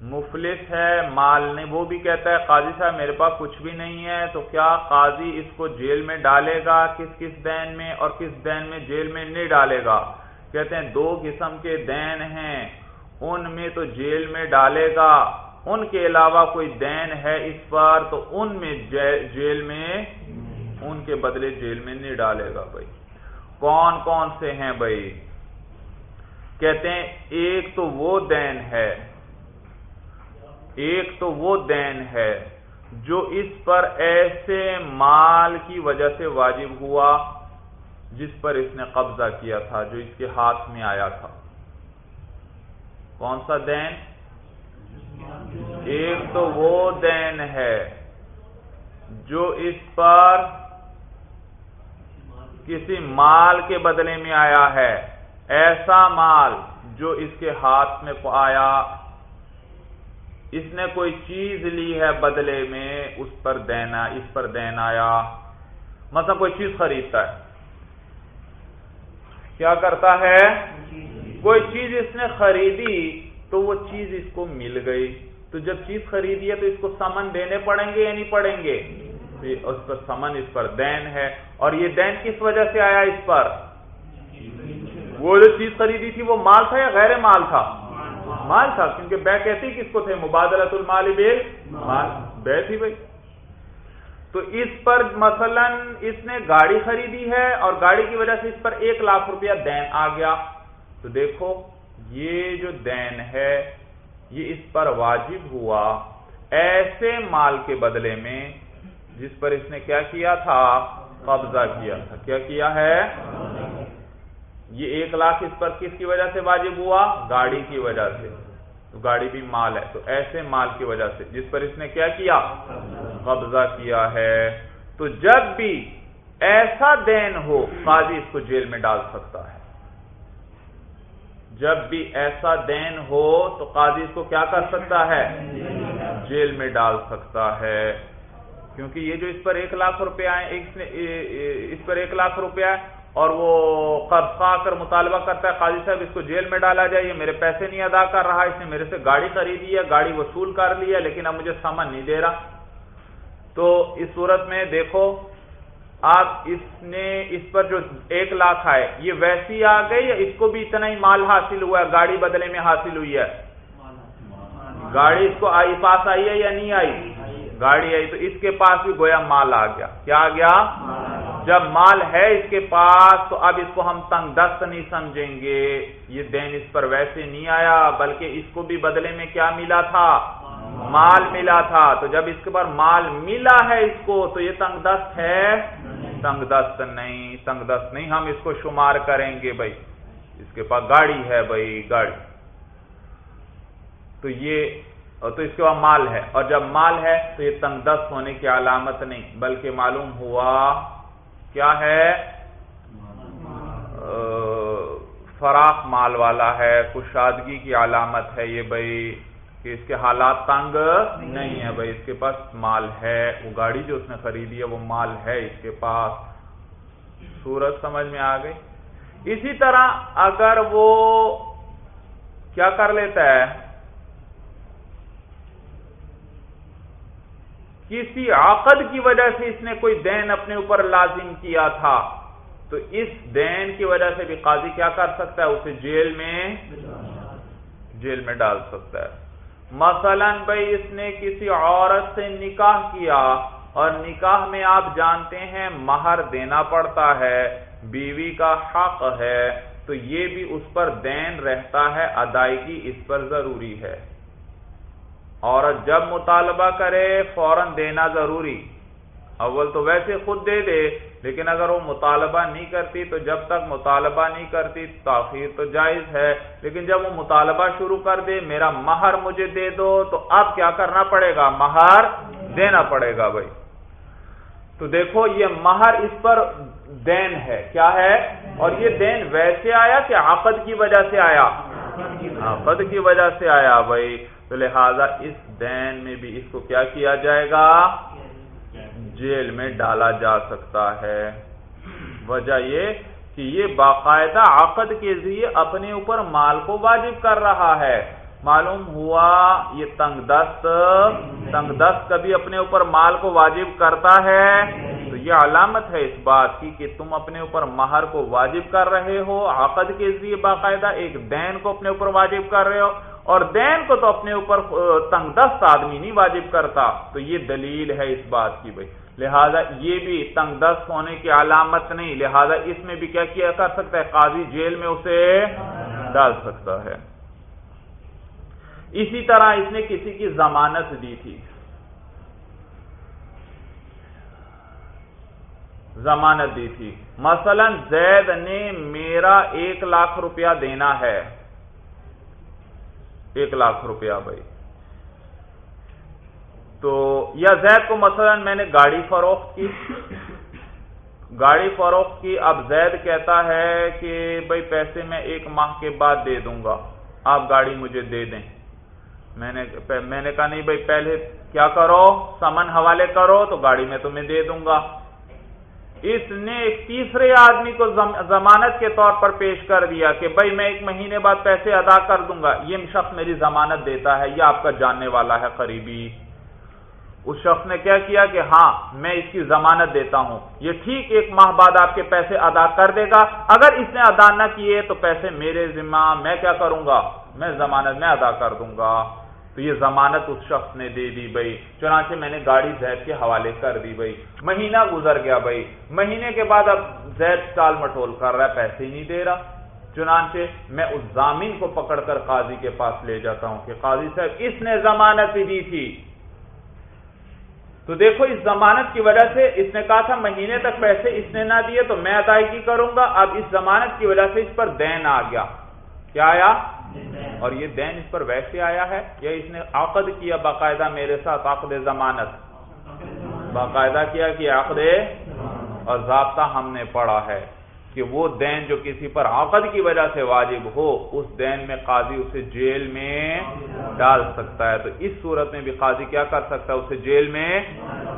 مفلس ہے، مال نہیں، وہ بھی کہتا ہے، قاضی صاحب، میرے پاس کچھ بھی نہیں ہے، تو کیا قاضی اس کو جیل میں ڈالے گا؟ کس کس دین میں اور کس دین میں جیل میں نہیں ڈالے گا؟ کہتے ہیں دو قسم کے دین ہیں، ان میں تو جیل میں ڈالے گا، ان کے علاوہ کوئی دین ہے اس پر، تو ان میں جیل میں، ان کے بدلے جیل میں نہیں ڈالے گا بھائی۔ کون کون سے ہیں بھائی؟ کہتے ہیں ایک تو وہ دین ہے ایک تو وہ دین ہے جو اس پر ایسے مال کی وجہ سے واجب ہوا جس پر اس نے قبضہ کیا تھا، جو اس کے ہاتھ میں آیا تھا۔ کون سا دین؟ ایک تو وہ دین ہے جو اس پر کسی مال کے بدلے میں آیا ہے۔ ایسا مال جو اس کے ہاتھ میں آیا اس نے کوئی چیز لی ہے بدلے میں، اس پر دینا اس پر دین آیا۔ مثلا کوئی چیز خریدتا ہے۔ کیا کرتا ہے؟ کوئی چیز اس نے خریدی تو وہ چیز اس کو مل گئی۔ تو جب چیز خریدی ہے تو اس کو سمن دینے پڑیں گے یا نہیں پڑیں گے؟ اس پر سمن اس پر دین ہے۔ اور یہ دین کس وجہ سے آیا اس پر؟ وہ جو چیز خریدی تھی وہ مال تھا یا غیر مال تھا؟ مال تھا، کیونکہ بے کہتی کس کو تھے؟ مبادلت المال بیل مال۔ بے تھی بھائی۔ تو اس پر مثلا اس نے گاڑی خریدی ہے اور گاڑی کی وجہ سے اس پر ایک لاکھ روپیہ دین آ گیا۔ تو دیکھو، یہ جو دین ہے، یہ اس پر واجب ہوا ایسے مال کے بدلے میں جس پر اس نے کیا کیا تھا؟ قبضہ کیا تھا۔ کیا کیا ہے؟ یہ ایک لاکھ اس پر کس کی وجہ سے واجب ہوا؟ گاڑی کی وجہ سے۔ تو گاڑی بھی مال ہے۔ تو ایسے مال کی وجہ سے، جس پر اس نے کیا کیا؟ قبضہ کیا ہے۔ تو جب بھی ایسا دین ہو، قاضی اس کو جیل میں ڈال سکتا ہے۔ جب بھی ایسا دین ہو، تو قاضی اس کو کیا کر سکتا ہے؟ جیل میں ڈال سکتا ہے۔ کیونکہ یہ جو اس پر ایک لاکھ روپے آئے، اس پر ایک لاکھ روپیہ اور وہ قرض آ کر مطالبہ کرتا ہے قاضی صاحب اس کو جیل میں ڈالا جائے یہ میرے پیسے نہیں ادا کر رہا اس نے میرے سے گاڑی خریدی ہے گاڑی وصول کر لی ہے لیکن اب مجھے سمن نہیں دے رہا۔ تو اس صورت میں دیکھو آپ اس نے اس پر جو ایک لاکھ آئے یہ ویسی آ گئی یا اس کو بھی اتنا ہی مال حاصل ہوا ہے گاڑی بدلے میں حاصل ہوئی ہے؟ گاڑی اس کو آئی پاس آئی ہے یا نہیں آئی؟ گاڑی آئی تو اس کے پاس بھی گویا مال آ گیا۔ کیا آ گیا؟ جب مال ہے اس کے پاس، تو اب اس کو ہم تنگ دست نہیں سمجھیں گے۔ یہ دین اس پر ویسے نہیں آیا، بلکہ اس کو بھی بدلے میں کیا ملا تھا؟ مال ملا تھا۔ تو جب اس کے بعد مال ملا ہے اس کو، تو یہ تنگ دست ہے؟ تنگ دست نہیں تنگ دست نہیں۔ ہم اس کو شمار کریں گے بھائی۔ اس کے پاس گاڑی ہے بھائی، گاڑی۔ تو یہ تو اس کے بعد مال ہے۔ اور جب مال ہے، تو یہ تنگ دست ہونے کی علامت نہیں، بلکہ معلوم ہوا کیا ہے؟ فراخ مال والا ہے، کشادگی کی علامت ہے یہ بھائی کہ اس کے حالات تنگ نہیں ہے بھائی، اس کے پاس مال ہے، وہ گاڑی جو اس نے خریدی ہے وہ مال ہے اس کے پاس۔ سورج سمجھ میں آ گئی؟ اسی طرح اگر وہ کیا کر لیتا ہے؟ کسی عقد کی وجہ سے اس نے کوئی دین اپنے اوپر لازم کیا تھا، تو اس دین کی وجہ سے بھی قاضی کیا کر سکتا ہے؟ اسے جیل میں جیل میں ڈال سکتا ہے۔ مثلا بھائی، اس نے کسی عورت سے نکاح کیا اور نکاح میں آپ جانتے ہیں مہر دینا پڑتا ہے، بیوی کا حق ہے، تو یہ بھی اس پر دین رہتا ہے، ادائیگی اس پر ضروری ہے۔ عورت جب مطالبہ کرے، فوراً دینا ضروری۔ اول تو ویسے خود دے دے، لیکن اگر وہ مطالبہ نہیں کرتی تو جب تک مطالبہ نہیں کرتی تاخیر تو جائز ہے۔ لیکن جب وہ مطالبہ شروع کر دے، میرا مہر مجھے دے دو، تو اب کیا کرنا پڑے گا؟ مہر دینا پڑے گا بھائی۔ تو دیکھو، یہ مہر اس پر دین ہے۔ کیا ہے؟ اور یہ دین ویسے آیا کہ آفت کی وجہ سے آیا؟ آفت کی وجہ سے آیا بھائی۔ تو لہذا اس دین میں بھی اس کو کیا کیا جائے گا؟ جیل میں ڈالا جا سکتا ہے۔ وجہ یہ کہ یہ باقاعدہ عقد کے ذریعے اپنے اوپر مال کو واجب کر رہا ہے۔ معلوم ہوا یہ تنگ دست تنگ دست کبھی اپنے اوپر مال کو واجب کرتا ہے؟ تو یہ علامت ہے اس بات کی کہ تم اپنے اوپر مہر کو واجب کر رہے ہو، عقد کے ذریعے باقاعدہ ایک دین کو اپنے اوپر واجب کر رہے ہو۔ اور دین کو تو اپنے اوپر تنگ دست آدمی نہیں واجب کرتا۔ تو یہ دلیل ہے اس بات کی بھائی۔ لہذا یہ بھی تنگ دست ہونے کی علامت نہیں۔ لہذا اس میں بھی کیا کیا کر سکتا ہے؟ قاضی جیل میں اسے ڈال سکتا ہے۔ اسی طرح اس نے کسی کی ضمانت دی تھی۔ ضمانت دی تھی۔ مثلا زید نے میرا ایک لاکھ روپیہ دینا ہے۔ ایک لاکھ روپیہ بھائی۔ تو یا زید کو مثلا میں نے گاڑی فروخت کی۔ گاڑی فروخت کی۔ اب زید کہتا ہے کہ بھائی پیسے میں ایک ماہ کے بعد دے دوں گا۔ آپ گاڑی مجھے دے دیں۔ میں نے میں نے کہا نہیں بھائی، پہلے کیا کرو؟ سمن حوالے کرو تو گاڑی میں تمہیں دے دوں گا۔ اس نے ایک تیسرے آدمی کو ضمانت کے طور پر پیش کر دیا کہ بھائی میں ایک مہینے بعد پیسے ادا کر دوں گا، یہ شخص میری ضمانت دیتا ہے، یہ آپ کا جاننے والا ہے قریبی۔ اس شخص نے کیا کیا کہ ہاں میں اس کی ضمانت دیتا ہوں۔ یہ ٹھیک ایک ماہ بعد آپ کے پیسے ادا کر دے گا۔ اگر اس نے ادا نہ کیے تو پیسے میرے ذمہ، میں کیا کروں گا؟ میں ضمانت میں ادا کر دوں گا۔ تو یہ ضمانت اس شخص نے دے دی بھائی چنانچہ میں نے گاڑی زید کے حوالے کر دی بھائی مہینہ گزر گیا بھائی مہینے کے بعد اب زید ٹال مٹول کر رہا ہے، پیسے ہی نہیں دے رہا۔ چنانچہ میں اس زامین کو پکڑ کر قاضی کے پاس لے جاتا ہوں کہ قاضی صاحب، اس نے ضمانت دی تھی۔ تو دیکھو، اس ضمانت کی وجہ سے اس نے کہا تھا، مہینے تک پیسے اس نے نہ دیے تو میں ادائیگی کروں گا۔ اب اس ضمانت کی وجہ سے اس پر دین آ گیا۔ کیا آیا؟ اور یہ دین اس پر ویسے آیا ہے یا اس نے عقد کیا باقاعدہ میرے ساتھ عقد ضمانت۔ باقاعدہ کیا کہ عقد اور ضابطہ ہم نے پڑھا ہے کہ وہ دین جو کسی پر عقد کی وجہ سے واجب ہو، اس دین میں قاضی اسے جیل میں ڈال سکتا ہے۔ تو اس صورت میں بھی قاضی کیا کر سکتا ہے اسے جیل میں؟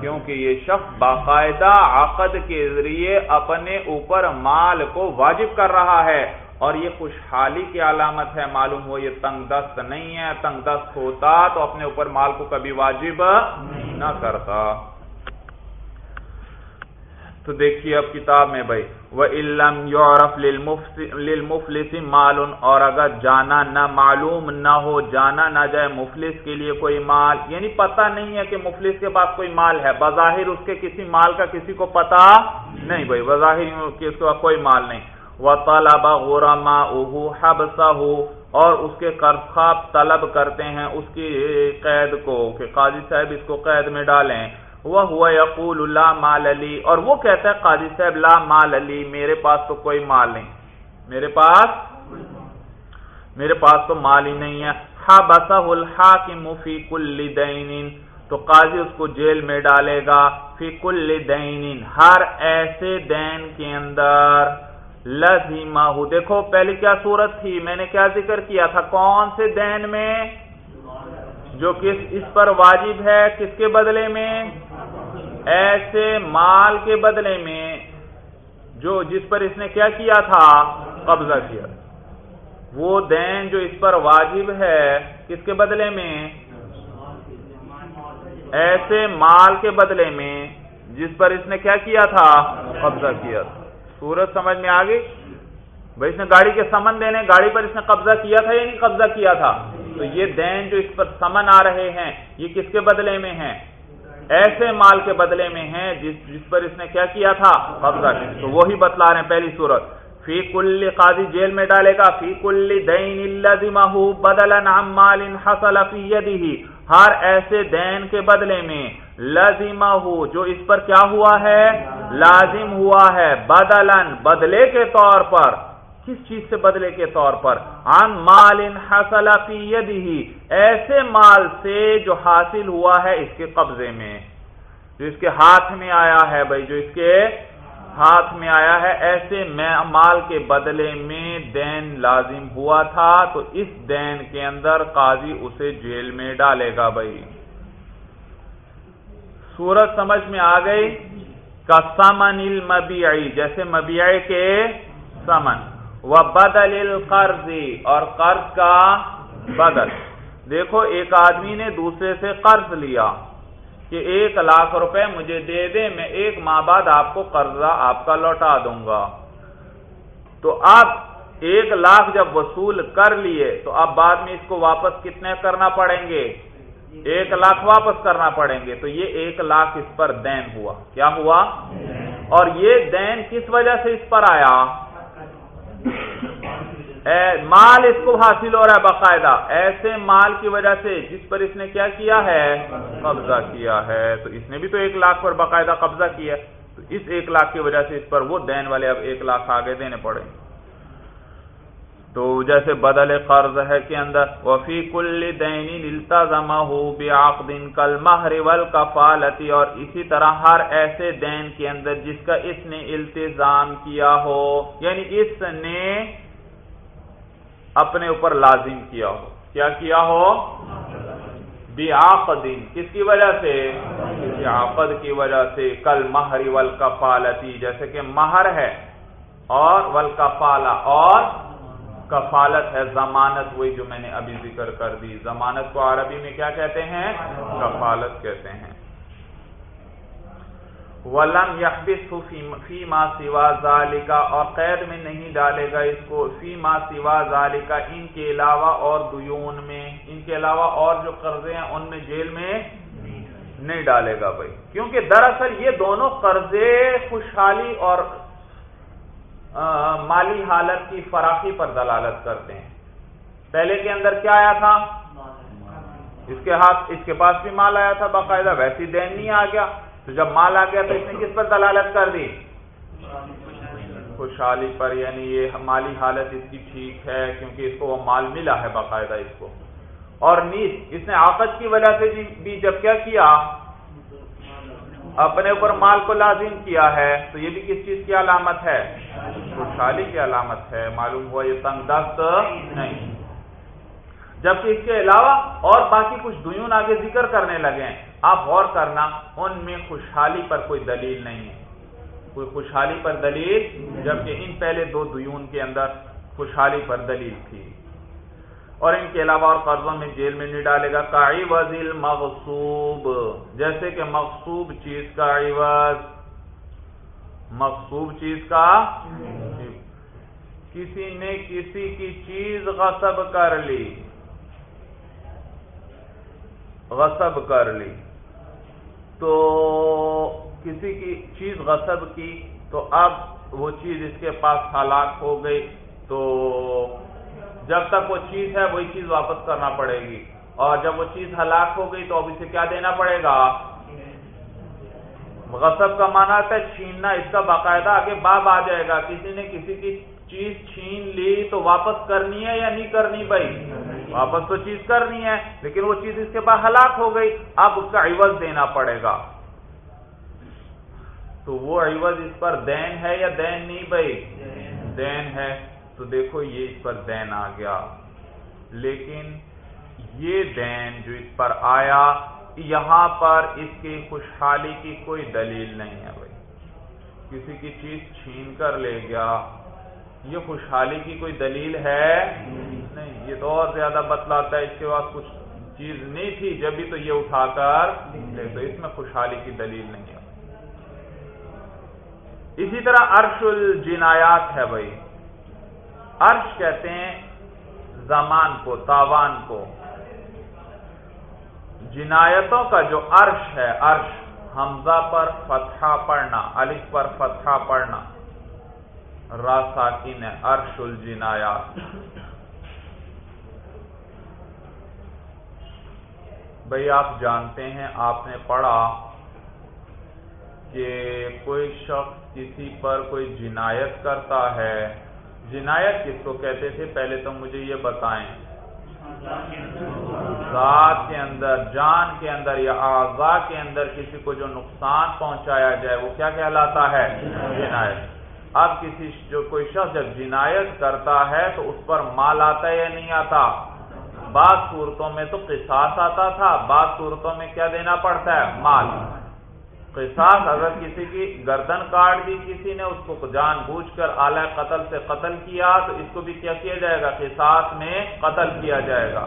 کیونکہ یہ شخص باقاعدہ عقد کے ذریعے اپنے اوپر مال کو واجب کر رہا ہے۔ اور یہ خوشحالی کی علامت ہے، معلوم ہو یہ تنگ دست نہیں ہے۔ تنگ دست ہوتا تو اپنے اوپر مال کو کبھی واجب نہ کرتا۔ تو دیکھیے اب کتاب میں بھائی وہ علم یورف للمفلس مال، اور اگر جانا نہ معلوم نہ ہو، جانا نہ جائے مفلس کے لیے کوئی مال یعنی پتہ نہیں ہے کہ مفلس کے پاس کوئی مال ہے۔ بظاہر اس کے کسی مال کا کسی کو پتا نہیں بھائی، بظاہر اس کے کوئی مال نہیں۔ وہ طلب غرما ہو اور اس کے خواب طلب کرتے ہیں اس کی قید کو کہ قاضی صاحب اس کو قید میں ڈالیں۔ وہ ہوا یقول اللہ مال علی اور وہ کہتا ہے قاضی صاحب لا مال علی میرے پاس تو کوئی مال نہیں۔ میرے پاس؟ میرے پاس تو مال ہی نہیں ہے۔ ہا بسا الحا کی کل دین تو قاضی اس کو جیل میں ڈالے گا۔ فی کل دین ہر ایسے دین کے اندر۔ لذیما دیکھو پہلے کیا صورت تھی؟ میں نے کیا ذکر کیا تھا؟ کون سے دین میں جو کس، اس پر واجب ہے؟ کس کے بدلے میں؟ ایسے مال کے بدلے میں جو جس پر اس نے کیا کیا تھا؟ قبضہ کیا۔ وہ دین جو اس پر واجب ہے، کس کے بدلے میں؟ ایسے مال کے بدلے میں جس پر اس نے کیا کیا تھا؟ قبضہ کیا تھا۔ سورج سمجھ میں آ گئی؟ بھائی اس نے گاڑی کے سمن دینے، گاڑی پر اس نے قبضہ کیا تھا یا نہیں قبضہ کیا تھا؟ تو یہ دین جو اس پر سمن آ رہے ہیں، یہ کس کے بدلے میں ہیں؟ ایسے مال کے بدلے میں ہیں جس جس پر اس نے کیا کیا تھا؟ قبضہ۔ کیا تو وہی بتلا رہے ہیں پہلی صورت فی کل قاضی جیل میں ڈالے گا۔ فی کل دین اللہ بدلا نام مال حصل فی یدہ ہر ایسے دین کے بدلے میں لازمہ ہو جو اس پر کیا ہوا ہے؟ لازم ہوا ہے۔ بدلن بدلے کے طور پر۔ کس چیز سے بدلے کے طور پر؟ ان مال ان حاصل ایسے مال سے جو حاصل ہوا ہے اس کے قبضے میں۔ جو اس کے ہاتھ میں آیا ہے بھائی، جو اس کے ہاتھ میں آیا ہے، ایسے مال کے بدلے میں دین لازم ہوا تھا، تو اس دین کے اندر قاضی اسے جیل میں ڈالے گا بھائی۔ سورج سمجھ میں آ گئی کا سمن المبیعی، جیسے مبیعی کے سمن۔ وہ بدل القرضی اور قرض کا بدل۔ دیکھو، ایک آدمی نے دوسرے سے قرض لیا کہ ایک لاکھ روپے مجھے دے دیں میں ایک ماہ بعد آپ کو قرضہ آپ کا لوٹا دوں گا۔ تو آپ ایک لاکھ جب وصول کر لیے، تو اب بعد میں اس کو واپس کتنے کرنا پڑیں گے؟ جی۔ ایک لاکھ واپس کرنا پڑیں گے۔ تو یہ ایک لاکھ اس پر دین ہوا۔ کیا ہوا؟ اور یہ دین کس وجہ سے اس پر آیا؟ مال اس کو حاصل ہو رہا ہے باقاعدہ۔ ایسے مال کی وجہ سے جس پر اس نے کیا کیا ہے؟ قبضہ کیا ہے۔ تو اس نے بھی تو ایک لاکھ پر باقاعدہ قبضہ کیا تو اس ایک لاکھ کی وجہ سے اس پر وہ دین والے اب ایک لاکھ آگے دینے پڑے۔ تو جیسے بدل قرض ہے کے اندر وفی کل دین جمع ہو دن کل مہر کفالتی اور اسی طرح ہر ایسے دین کے اندر جس کا اس نے التظام کیا ہو یعنی اس نے اپنے اوپر لازم کیا ہو۔ کیا کیا ہو؟ دن کس کی وجہ سے؟ عقد کی وجہ سے۔ کل مہر ول جیسے کہ مہر ہے اور ول اور کفالت ہے، ضمانت وہی جو میں نے ابھی ذکر کر دی۔ ضمانت کو عربی میں کیا کہتے ہیں؟ کفالت کہتے ہیں۔ ولم یکبس فی ما سوا ذالکا اور قید میں نہیں ڈالے گا اس کو فی ما سوا ذالکا ان کے علاوہ اور دیون میں، ان کے علاوہ اور جو قرضے ہیں، ان میں جیل میں نہیں ڈالے گا بھائی۔ کیونکہ دراصل یہ دونوں قرضے خوشحالی اور مالی حالت کی فراخی پر دلالت کرتے ہیں۔ پہلے کے اندر کیا آیا تھا؟ اس کے ہاتھ، اس کے پاس بھی مال آیا تھا باقاعدہ، ویسی دین نہیں آ گیا۔ تو جب مال آ گیا تو اس نے کس پر دلالت کر دی؟ خوشحالی پر یعنی یہ مالی حالت اس کی ٹھیک ہے کیونکہ اس کو وہ مال ملا ہے باقاعدہ اس کو۔ اور نیز اس نے آفت کی وجہ سے بھی جب کیا کیا اپنے اوپر مال کو لازم کیا ہے، تو یہ بھی کس چیز کی علامت ہے؟ خوشحالی کی علامت ہے، معلوم ہوا یہ تنگ دست نہیں۔ جبکہ اس کے علاوہ اور باقی کچھ دیون آگے ذکر کرنے لگے ہیں۔ آپ غور کرنا، ان میں خوشحالی پر کوئی دلیل نہیں ہے۔ کوئی خوشحالی پر دلیل، جبکہ ان پہلے دو دیون کے اندر خوشحالی پر دلیل تھی۔ اور ان کے علاوہ اور قرضوں میں جیل میں نہیں ڈالے گا۔ کائی وزیل مغصوب جیسے کہ مغصوب چیز کا عوض۔ مقصوب چیز کا کسی نے کسی کی چیز غصب کر لی۔ غصب کر لی۔ تو کسی کی چیز غصب کی تو اب وہ چیز اس کے پاس ہلاک ہو گئی۔ تو جب تک وہ چیز ہے وہی چیز واپس کرنا پڑے گی اور جب وہ چیز ہلاک ہو گئی تو اب اسے کیا دینا پڑے گا؟ غصب کا مانا ہے چھیننا، اس کا باقاعدہ آگے باب آ جائے گا۔ کسی نے کسی کی چیز چھین لی تو واپس کرنی ہے یا نہیں کرنی بھائی؟ واپس تو چیز کرنی ہے، لیکن وہ چیز اس کے بعد ہلاک ہو گئی، اب اس کا عوض دینا پڑے گا۔ تو وہ عوض اس پر دین ہے یا دین نہیں بھائی؟ دین ہے۔ تو دیکھو یہ اس پر دین آ گیا۔ لیکن یہ دین جو اس پر آیا، یہاں پر اس کی خوشحالی کی کوئی دلیل نہیں ہے بھائی۔ کسی کی چیز چھین کر لے گیا، یہ خوشحالی کی کوئی دلیل ہے؟ نہیں، یہ تو اور زیادہ بتلاتا ہے، اس کے بعد کچھ چیز نہیں تھی، جب بھی تو یہ اٹھا کر لے۔ تو اس میں خوشحالی کی دلیل نہیں ہے۔ اسی طرح عرش الجنایات ہے بھائی۔ عرش کہتے ہیں زمان کو، تاوان کو۔ جنایتوں کا جو عرش ہے، عرش، حمزہ پر فتحہ پڑھنا، الف پر فتحہ پڑھنا۔ راساکین عرش الجنایات۔ بھائی آپ جانتے ہیں، آپ نے پڑھا کہ کوئی شخص کسی پر کوئی جنایت کرتا ہے جنایت کس کو کہتے تھے؟ پہلے تو مجھے یہ بتائیں۔ ذات کے اندر جان کے اندر یا اعضاء کے اندر کسی کو جو نقصان پہنچایا جائے وہ کیا کہلاتا ہے؟ جنایت۔ اب کسی جو کوئی شخص جب جنایت کرتا ہے تو اس پر مال آتا ہے یا نہیں آتا؟ بعض صورتوں میں تو قصاص آتا تھا بعض صورتوں میں کیا دینا پڑتا ہے؟ مال۔ قصاص اگر کسی کی گردن کاٹ دی کسی نے، اس کو جان بوجھ کر اعلی قتل سے قتل کیا تو اس کو بھی کیا کیا جائے گا؟ قصاص میں قتل کیا جائے گا۔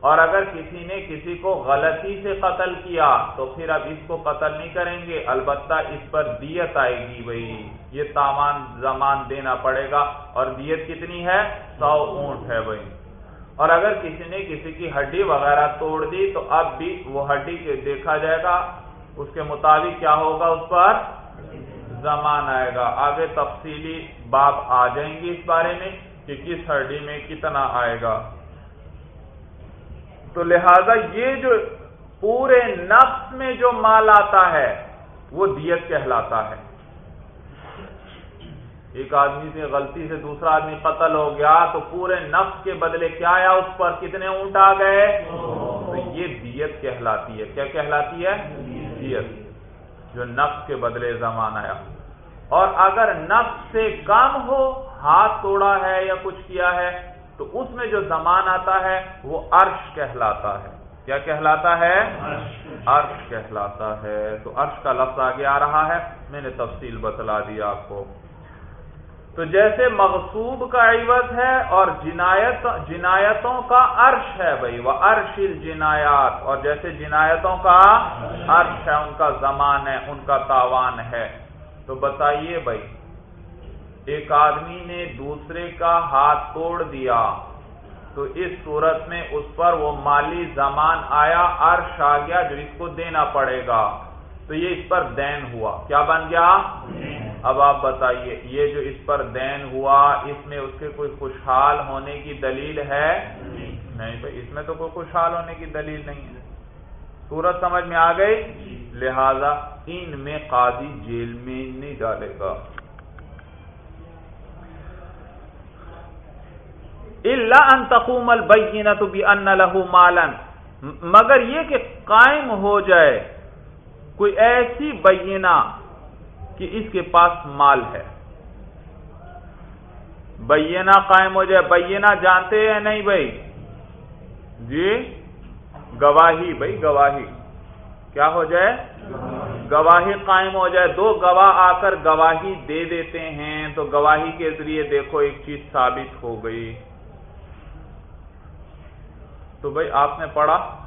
اور اگر کسی نے کسی کو غلطی سے قتل کیا تو پھر اب اس کو قتل نہیں کریں گے۔ البتہ اس پر دیت آئے گی بھائی۔ یہ تامان زمان دینا پڑے گا۔ اور دیت کتنی ہے؟ سو اونٹ ہے بھائی۔ اور اگر کسی نے کسی کی ہڈی وغیرہ توڑ دی تو اب بھی وہ ہڈی دیکھا جائے گا۔ اس کے مطابق کیا ہوگا اس پر؟ زمان آئے گا۔ آگے تفصیلی باب آ جائیں گی اس بارے میں کہ کس ہڈی میں کتنا آئے گا۔ تو لہذا یہ جو پورے نفس میں جو مال آتا ہے، وہ دیت کہلاتا ہے۔ ایک آدمی سے غلطی سے دوسرا آدمی قتل ہو گیا تو پورے نفس کے بدلے کیا آیا؟ اس پر کتنے اونٹ آ گئے؟ تو یہ دیت کہلاتی ہے۔ کیا کہلاتی ہے؟ دیت جو نفس کے بدلے زمان آیا اور اگر نفس سے کم ہو، ہاتھ توڑا ہے یا کچھ کیا ہے، تو اس میں جو زمان آتا ہے، وہ عرش کہلاتا ہے۔ کیا کہلاتا ہے؟ عرش کہلاتا ہے۔ تو عرش کا لفظ آگے آ رہا ہے۔ میں نے تفصیل بتلا دی آپ کو۔ تو جیسے مغصوب کا عوض ہے اور جنایت جنایتوں کا عرش ہے بھائی، وہ عرش جنایات اور جیسے جنایتوں کا عرش ہے، ان کا زمان ہے، ان کا تاوان ہے۔ تو بتائیے بھائی، ایک آدمی نے دوسرے کا ہاتھ توڑ دیا، تو اس صورت میں اس پر وہ مالی زمان آیا، عرش آ گیا، جو اس کو دینا پڑے گا۔ تو یہ اس پر دین ہوا۔ کیا بن گیا؟ اب آپ بتائیے یہ جو اس پر دین ہوا اس میں اس کے کوئی خوشحال ہونے کی دلیل ہے؟ نہیں۔ بھائی اس میں تو کوئی خوشحال ہونے کی دلیل نہیں ہے۔ سورت سمجھ میں آ گئی؟ لہذا ان میں قاضی جیل میں نہیں ڈالے گا۔ اللہ ان تقوم البینہ تو بھی ان لہو مالن۔ مگر یہ کہ قائم ہو جائے کوئی ایسی بینہ کہ اس کے پاس مال ہے۔ بینہ قائم ہو جائے۔ بینہ جانتے ہیں نہیں بھائی جی؟ گواہی۔ بھائی گواہی۔ کیا ہو جائے؟ گواہی قائم ہو جائے۔ دو گواہ آ کر گواہی دے دیتے ہیں۔ تو گواہی کے ذریعے دیکھو ایک چیز ثابت ہو گئی۔ تو بھائی آپ نے پڑھا؟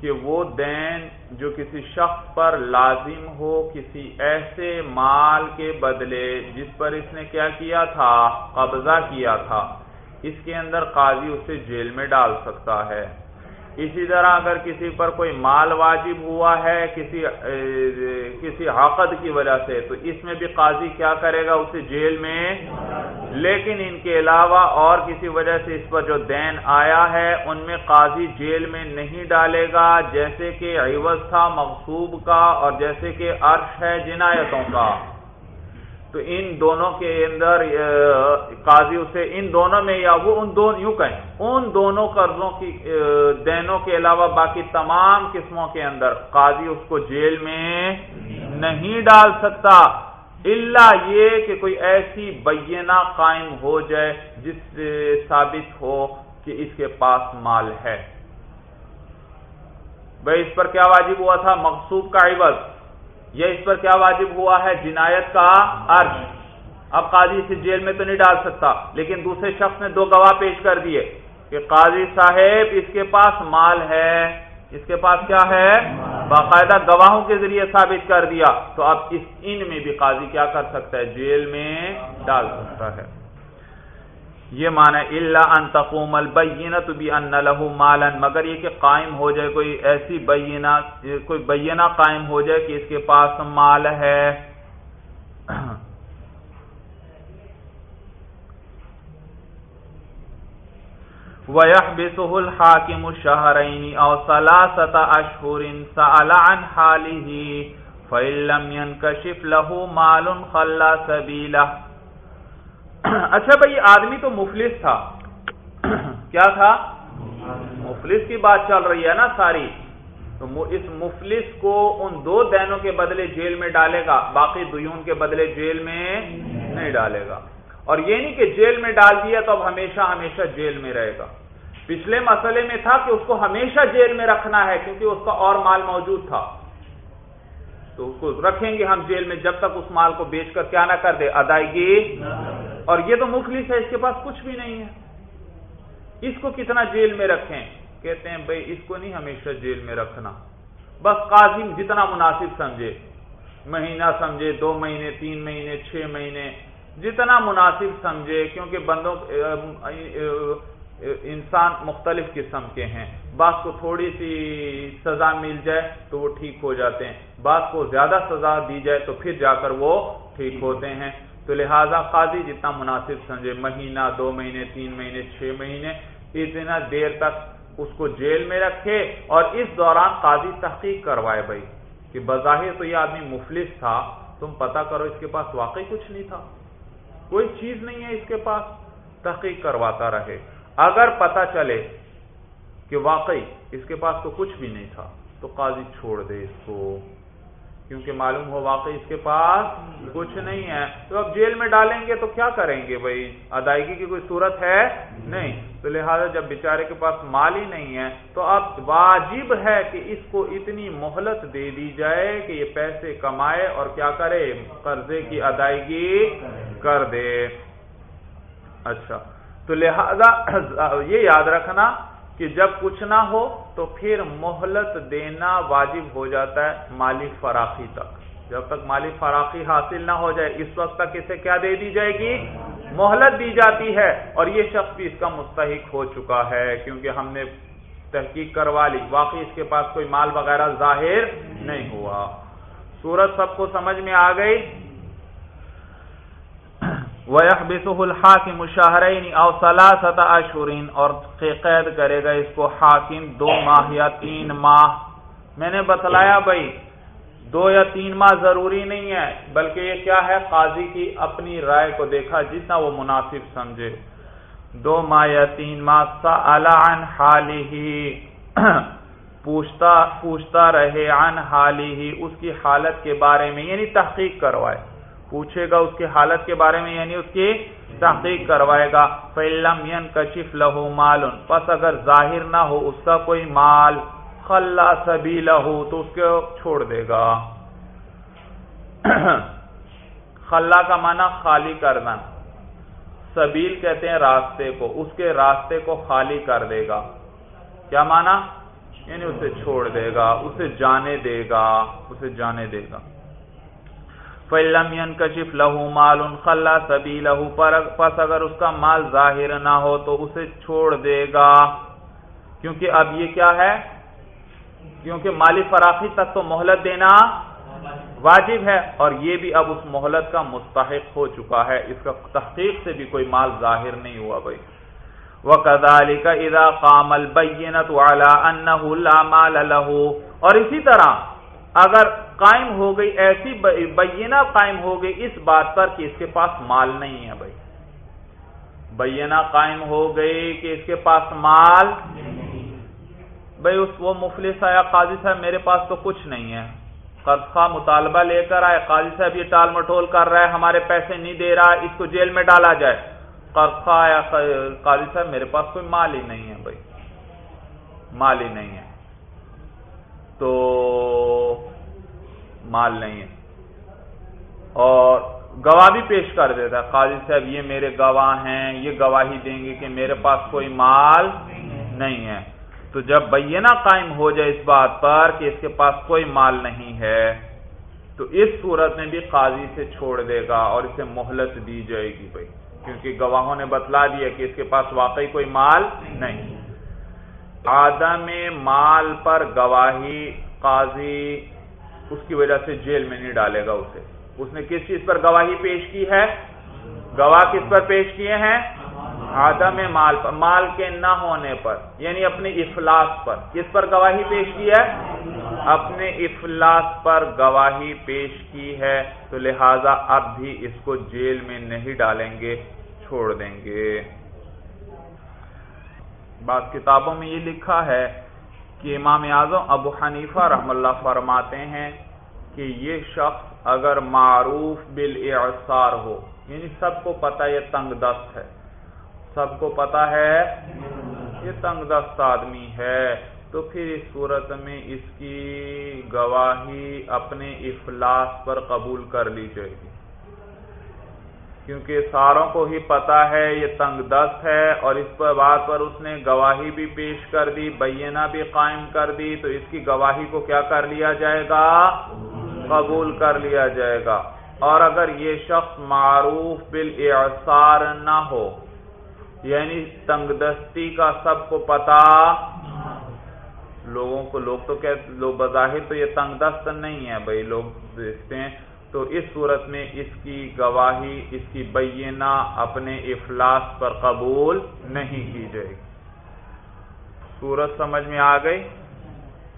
کہ وہ دین جو کسی شخص پر لازم ہو کسی ایسے مال کے بدلے جس پر اس نے کیا کیا تھا، قبضہ کیا تھا، اس کے اندر قاضی اسے جیل میں ڈال سکتا ہے۔ اسی طرح اگر کسی پر کوئی مال واجب ہوا ہے، کسی کسی حقد کی وجہ سے، تو اس میں بھی قاضی کیا کرے گا اسے جیل میں؟ لیکن ان کے علاوہ اور کسی وجہ سے اس پر جو دین آیا ہے، ان میں قاضی جیل میں نہیں ڈالے گا، جیسے کہ عوض تھا مقصوب کا، اور جیسے کہ عرش ہے جنایتوں کا۔ تو ان دونوں کے اندر قاضی اسے ان دونوں میں یا وہ ان دونوں یوں کہیں، ان دونوں قرضوں کی دینوں کے علاوہ باقی تمام قسموں کے اندر قاضی اس کو جیل میں نہیں ڈال سکتا۔ اللہ یہ کہ کوئی ایسی بینہ قائم ہو جائے جس سے ثابت ہو کہ اس کے پاس مال ہے۔ بھائی، اس پر کیا واجب ہوا تھا؟ مقصوب کا عوض۔ یہ اس پر کیا واجب ہوا ہے؟ جنایت کا عرض اب قاضی اسے جیل میں تو نہیں ڈال سکتا، لیکن دوسرے شخص نے دو گواہ پیش کر دیے کہ قاضی صاحب، اس کے پاس مال ہے۔ اس کے پاس کیا ہے؟ باقاعدہ گواہوں کے ذریعے ثابت کر دیا۔ تو اب اس ان میں بھی قاضی کیا کر سکتا ہے؟ جیل میں ڈال سکتا ہے۔ یہ مانا اللہ ان تقوم البینت بھی ان لہو مالن مگر یہ کہ قائم ہو جائے، کوئی ایسی بینہ کوئی بینہ قائم ہو جائے کہ اس کے پاس مال ہے۔ وَيَحْبِسُهُ الْحَاكِمُ الشَّهَرَيْنِ أَوْ ثَلَاثَةَ أَشْهُرٍ سَأَلَ عَنْ حَالِهِ، فَإِن لَّمْ يَنْكَشِفْ لَهُ مَالٌ خَلَّى سَبِيلَهُ۔ اچھا بھائی آدمی تو مفلس تھا۔ کیا تھا؟ مفلس کی بات چل رہی ہے نا ساری۔ تو اس مفلس کو ان دو دینوں کے بدلے جیل میں ڈالے گا، باقی دیون کے بدلے جیل میں نہیں ڈالے گا۔ اور یہ نہیں کہ جیل میں ڈال دیا تو اب ہمیشہ ہمیشہ جیل میں رہے گا۔ پچھلے مسئلے میں تھا کہ اس کو ہمیشہ جیل میں رکھنا ہے کیونکہ اس کا اور مال موجود تھا۔ تو اس کو رکھیں گے ہم جیل میں، جب تک اس مال کو بیچ کر کیا نہ کر دے، ادائیگی اور یہ تو مفلس ہے، اس کے پاس کچھ بھی نہیں ہے۔ اس کو کتنا جیل میں رکھیں؟ کہتے ہیں، بھائی، اس کو نہیں ہمیشہ جیل میں رکھنا۔ بس قاضی جتنا مناسب سمجھے۔ مہینہ سمجھے، دو مہینے، تین مہینے، چھ مہینے۔ جتنا مناسب سمجھے، کیونکہ بندوں انسان مختلف قسم کے ہیں۔ بعض کو تھوڑی سی سزا مل جائے تو وہ ٹھیک ہو جاتے ہیں۔ بعض کو زیادہ سزا دی جائے تو پھر جا کر وہ ٹھیک ہوتے ہیں۔ تو لہذا قاضی جتنا مناسب سمجھے، مہینہ، دو مہینے، تین مہینے، چھ مہینے، اتنا دیر تک اس کو جیل میں رکھے اور اس دوران قاضی تحقیق کروائے بھائی کہ بظاہر تو یہ آدمی مفلس تھا، تم پتا کرو اس کے پاس واقعی کچھ نہیں تھا۔ کوئی چیز نہیں ہے اس کے پاس، تحقیق کرواتا رہے۔ اگر پتا چلے کہ واقعی اس کے پاس تو کچھ بھی نہیں تھا، تو قاضی چھوڑ دے اس کو۔ کیونکہ معلوم ہو واقعی اس کے پاس کچھ نہیں ہے۔ تو اب جیل میں ڈالیں گے تو کیا کریں گے بھائی؟ ادائیگی کی کوئی صورت ہے؟ نہیں۔ تو لہذا جب بیچارے کے پاس مال ہی نہیں ہے، تو اب واجب ہے کہ اس کو اتنی مہلت دے دی جائے کہ یہ پیسے کمائے اور کیا کرے؟ قرضے کی ادائیگی کر دے۔ اچھا۔ تو لہذا یہ یاد رکھنا کہ جب کچھ نہ ہو تو پھر مہلت دینا واجب ہو جاتا ہے مالی فراخی تک۔ جب تک مالی فراخی حاصل نہ ہو جائے، اس وقت تک اسے کیا دے دی جائے گی؟ مہلت دی جاتی ہے۔ اور یہ شخص بھی اس کا مستحق ہو چکا ہے، کیونکہ ہم نے تحقیق کروا لی۔ واقعی اس کے پاس کوئی مال وغیرہ ظاہر نہیں ہوا۔ سورت سب کو سمجھ میں آ گئی۔ وَيَحْبِسُهُ الْحَاكِمُ شَهْرَيْنِ اَوْ ثَلَاثَةَ أَشْهُرٍ اور قید کرے گا اس کو حاکم دو ماہ یا تین ماہ۔ میں نے بتلایا بھائی، دو یا تین ماہ ضروری نہیں ہے، بلکہ یہ کیا ہے؟ قاضی کی اپنی رائے کو دیکھا، جتنا وہ مناسب سمجھے۔ دو ماہ یا تین ماہ سَأَلَ عَنْ حَالِهِ۔ پوچھتا پوچھتا رہے عن حالی اس کی حالت کے بارے میں یعنی تحقیق کروائے۔ پوچھے گا اس کی حالت کے بارے میں یعنی اس کی تحقیق کروائے گا۔ فلم کشف لہو مال۔ پس اگر ظاہر نہ ہو اس کا کوئی مال، خلا سبھی لہو تو اس کو چھوڑ دے گا۔ خلا کا معنی خالی کرنا۔ سبیل کہتے ہیں راستے کو، اس کے راستے کو خالی کر دے گا۔ کیا مانا یعنی اسے چھوڑ دے گا، اسے جانے دے گا، اسے جانے دے گا۔ فلم کشف لہو مال ان خلا سبھی لہو پس اگر اس کا مال ظاہر نہ ہو تو اسے چھوڑ دے گا۔ کیونکہ اب یہ کیا ہے؟ کیونکہ مالی فراخی تک تو مہلت دینا واجب ہے، اور یہ بھی اب اس مہلت کا مستحق ہو چکا ہے۔ اس کا تحقیق سے بھی کوئی مال ظاہر نہیں ہوا بھائی۔ وہ کدالی کا ادا کامل بینت والا مال لہو اور اسی طرح اگر قائم ہو گئی، ایسی بینہ قائم ہو گئی اس بات پر کہ اس کے پاس مال نہیں ہے بھائی۔ بینہ قائم ہو گئی کہ اس کے پاس مال بھائی، اس وہ مفلس آیا قاضی صاحب، میرے پاس تو کچھ نہیں ہے۔ خواہ مطالبہ لے کر آئے، قاضی صاحب یہ ٹال مٹول کر رہا ہے، ہمارے پیسے نہیں دے رہا، اس کو جیل میں ڈالا جائے۔ قرضہ آیا قاضی صاحب، میرے پاس کوئی مال ہی نہیں ہے بھائی۔ مال ہی نہیں ہے۔ تو مال نہیں ہے۔ اور گواہ بھی پیش کر دیتا ہے، قاضی صاحب، یہ میرے گواہ ہیں، یہ گواہی دیں گے کہ میرے پاس کوئی مال نہیں ہے۔ تو جب بینہ قائم ہو جائے اس بات پر کہ اس کے پاس کوئی مال نہیں ہے، تو اس صورت میں بھی قاضی سے چھوڑ دے گا اور اسے مہلت دی جائے گی بھائی۔ کیونکہ گواہوں نے بتلا دیا کہ اس کے پاس واقعی کوئی مال نہیں۔ آدم مال پر گواہی قاضی اس کی وجہ سے جیل میں نہیں ڈالے گا اسے۔ اس نے کس چیز پر گواہی پیش کی ہے؟ گواہ کس پر پیش کیے ہیں؟ آدم مال پر، مال کے نہ ہونے پر یعنی اپنے افلاس پر۔ کس پر گواہی پیش کی ہے؟ اپنے افلاس پر گواہی پیش کی ہے۔ تو لہذا اب بھی اس کو جیل میں نہیں ڈالیں گے، چھوڑ دیں گے۔ بعض کتابوں میں یہ لکھا ہے کہ امام اعظم ابو حنیفہ رحم اللہ فرماتے ہیں کہ یہ شخص اگر معروف بالاعصار ہو یعنی سب کو پتا یہ تنگ دست ہے۔ سب کو پتا ہے یہ تنگ دست آدمی ہے۔ تو پھر اس صورت میں اس کی گواہی اپنے افلاس پر قبول کر لی جائے گی کیونکہ ساروں کو ہی پتا ہے، یہ تنگ دست ہے اور اس پر بات پر اس نے گواہی بھی پیش کر دی، بینہ بھی قائم کر دی، تو اس کی گواہی کو کیا کر لیا جائے گا؟ قبول کر لیا جائے گا۔ اور اگر یہ شخص معروف بالاعصار نہ ہو یعنی تنگ دستی کا سب کو پتا لوگوں کو، لوگ تو کہتے، لوگ بظاہر تو یہ تنگ دست نہیں ہے بھائی، لوگ دیکھتے ہیں تو اس صورت میں اس کی گواہی، اس کی بینہ اپنے افلاس پر قبول نہیں کی جائے گی۔ صورت سمجھ میں آ گئی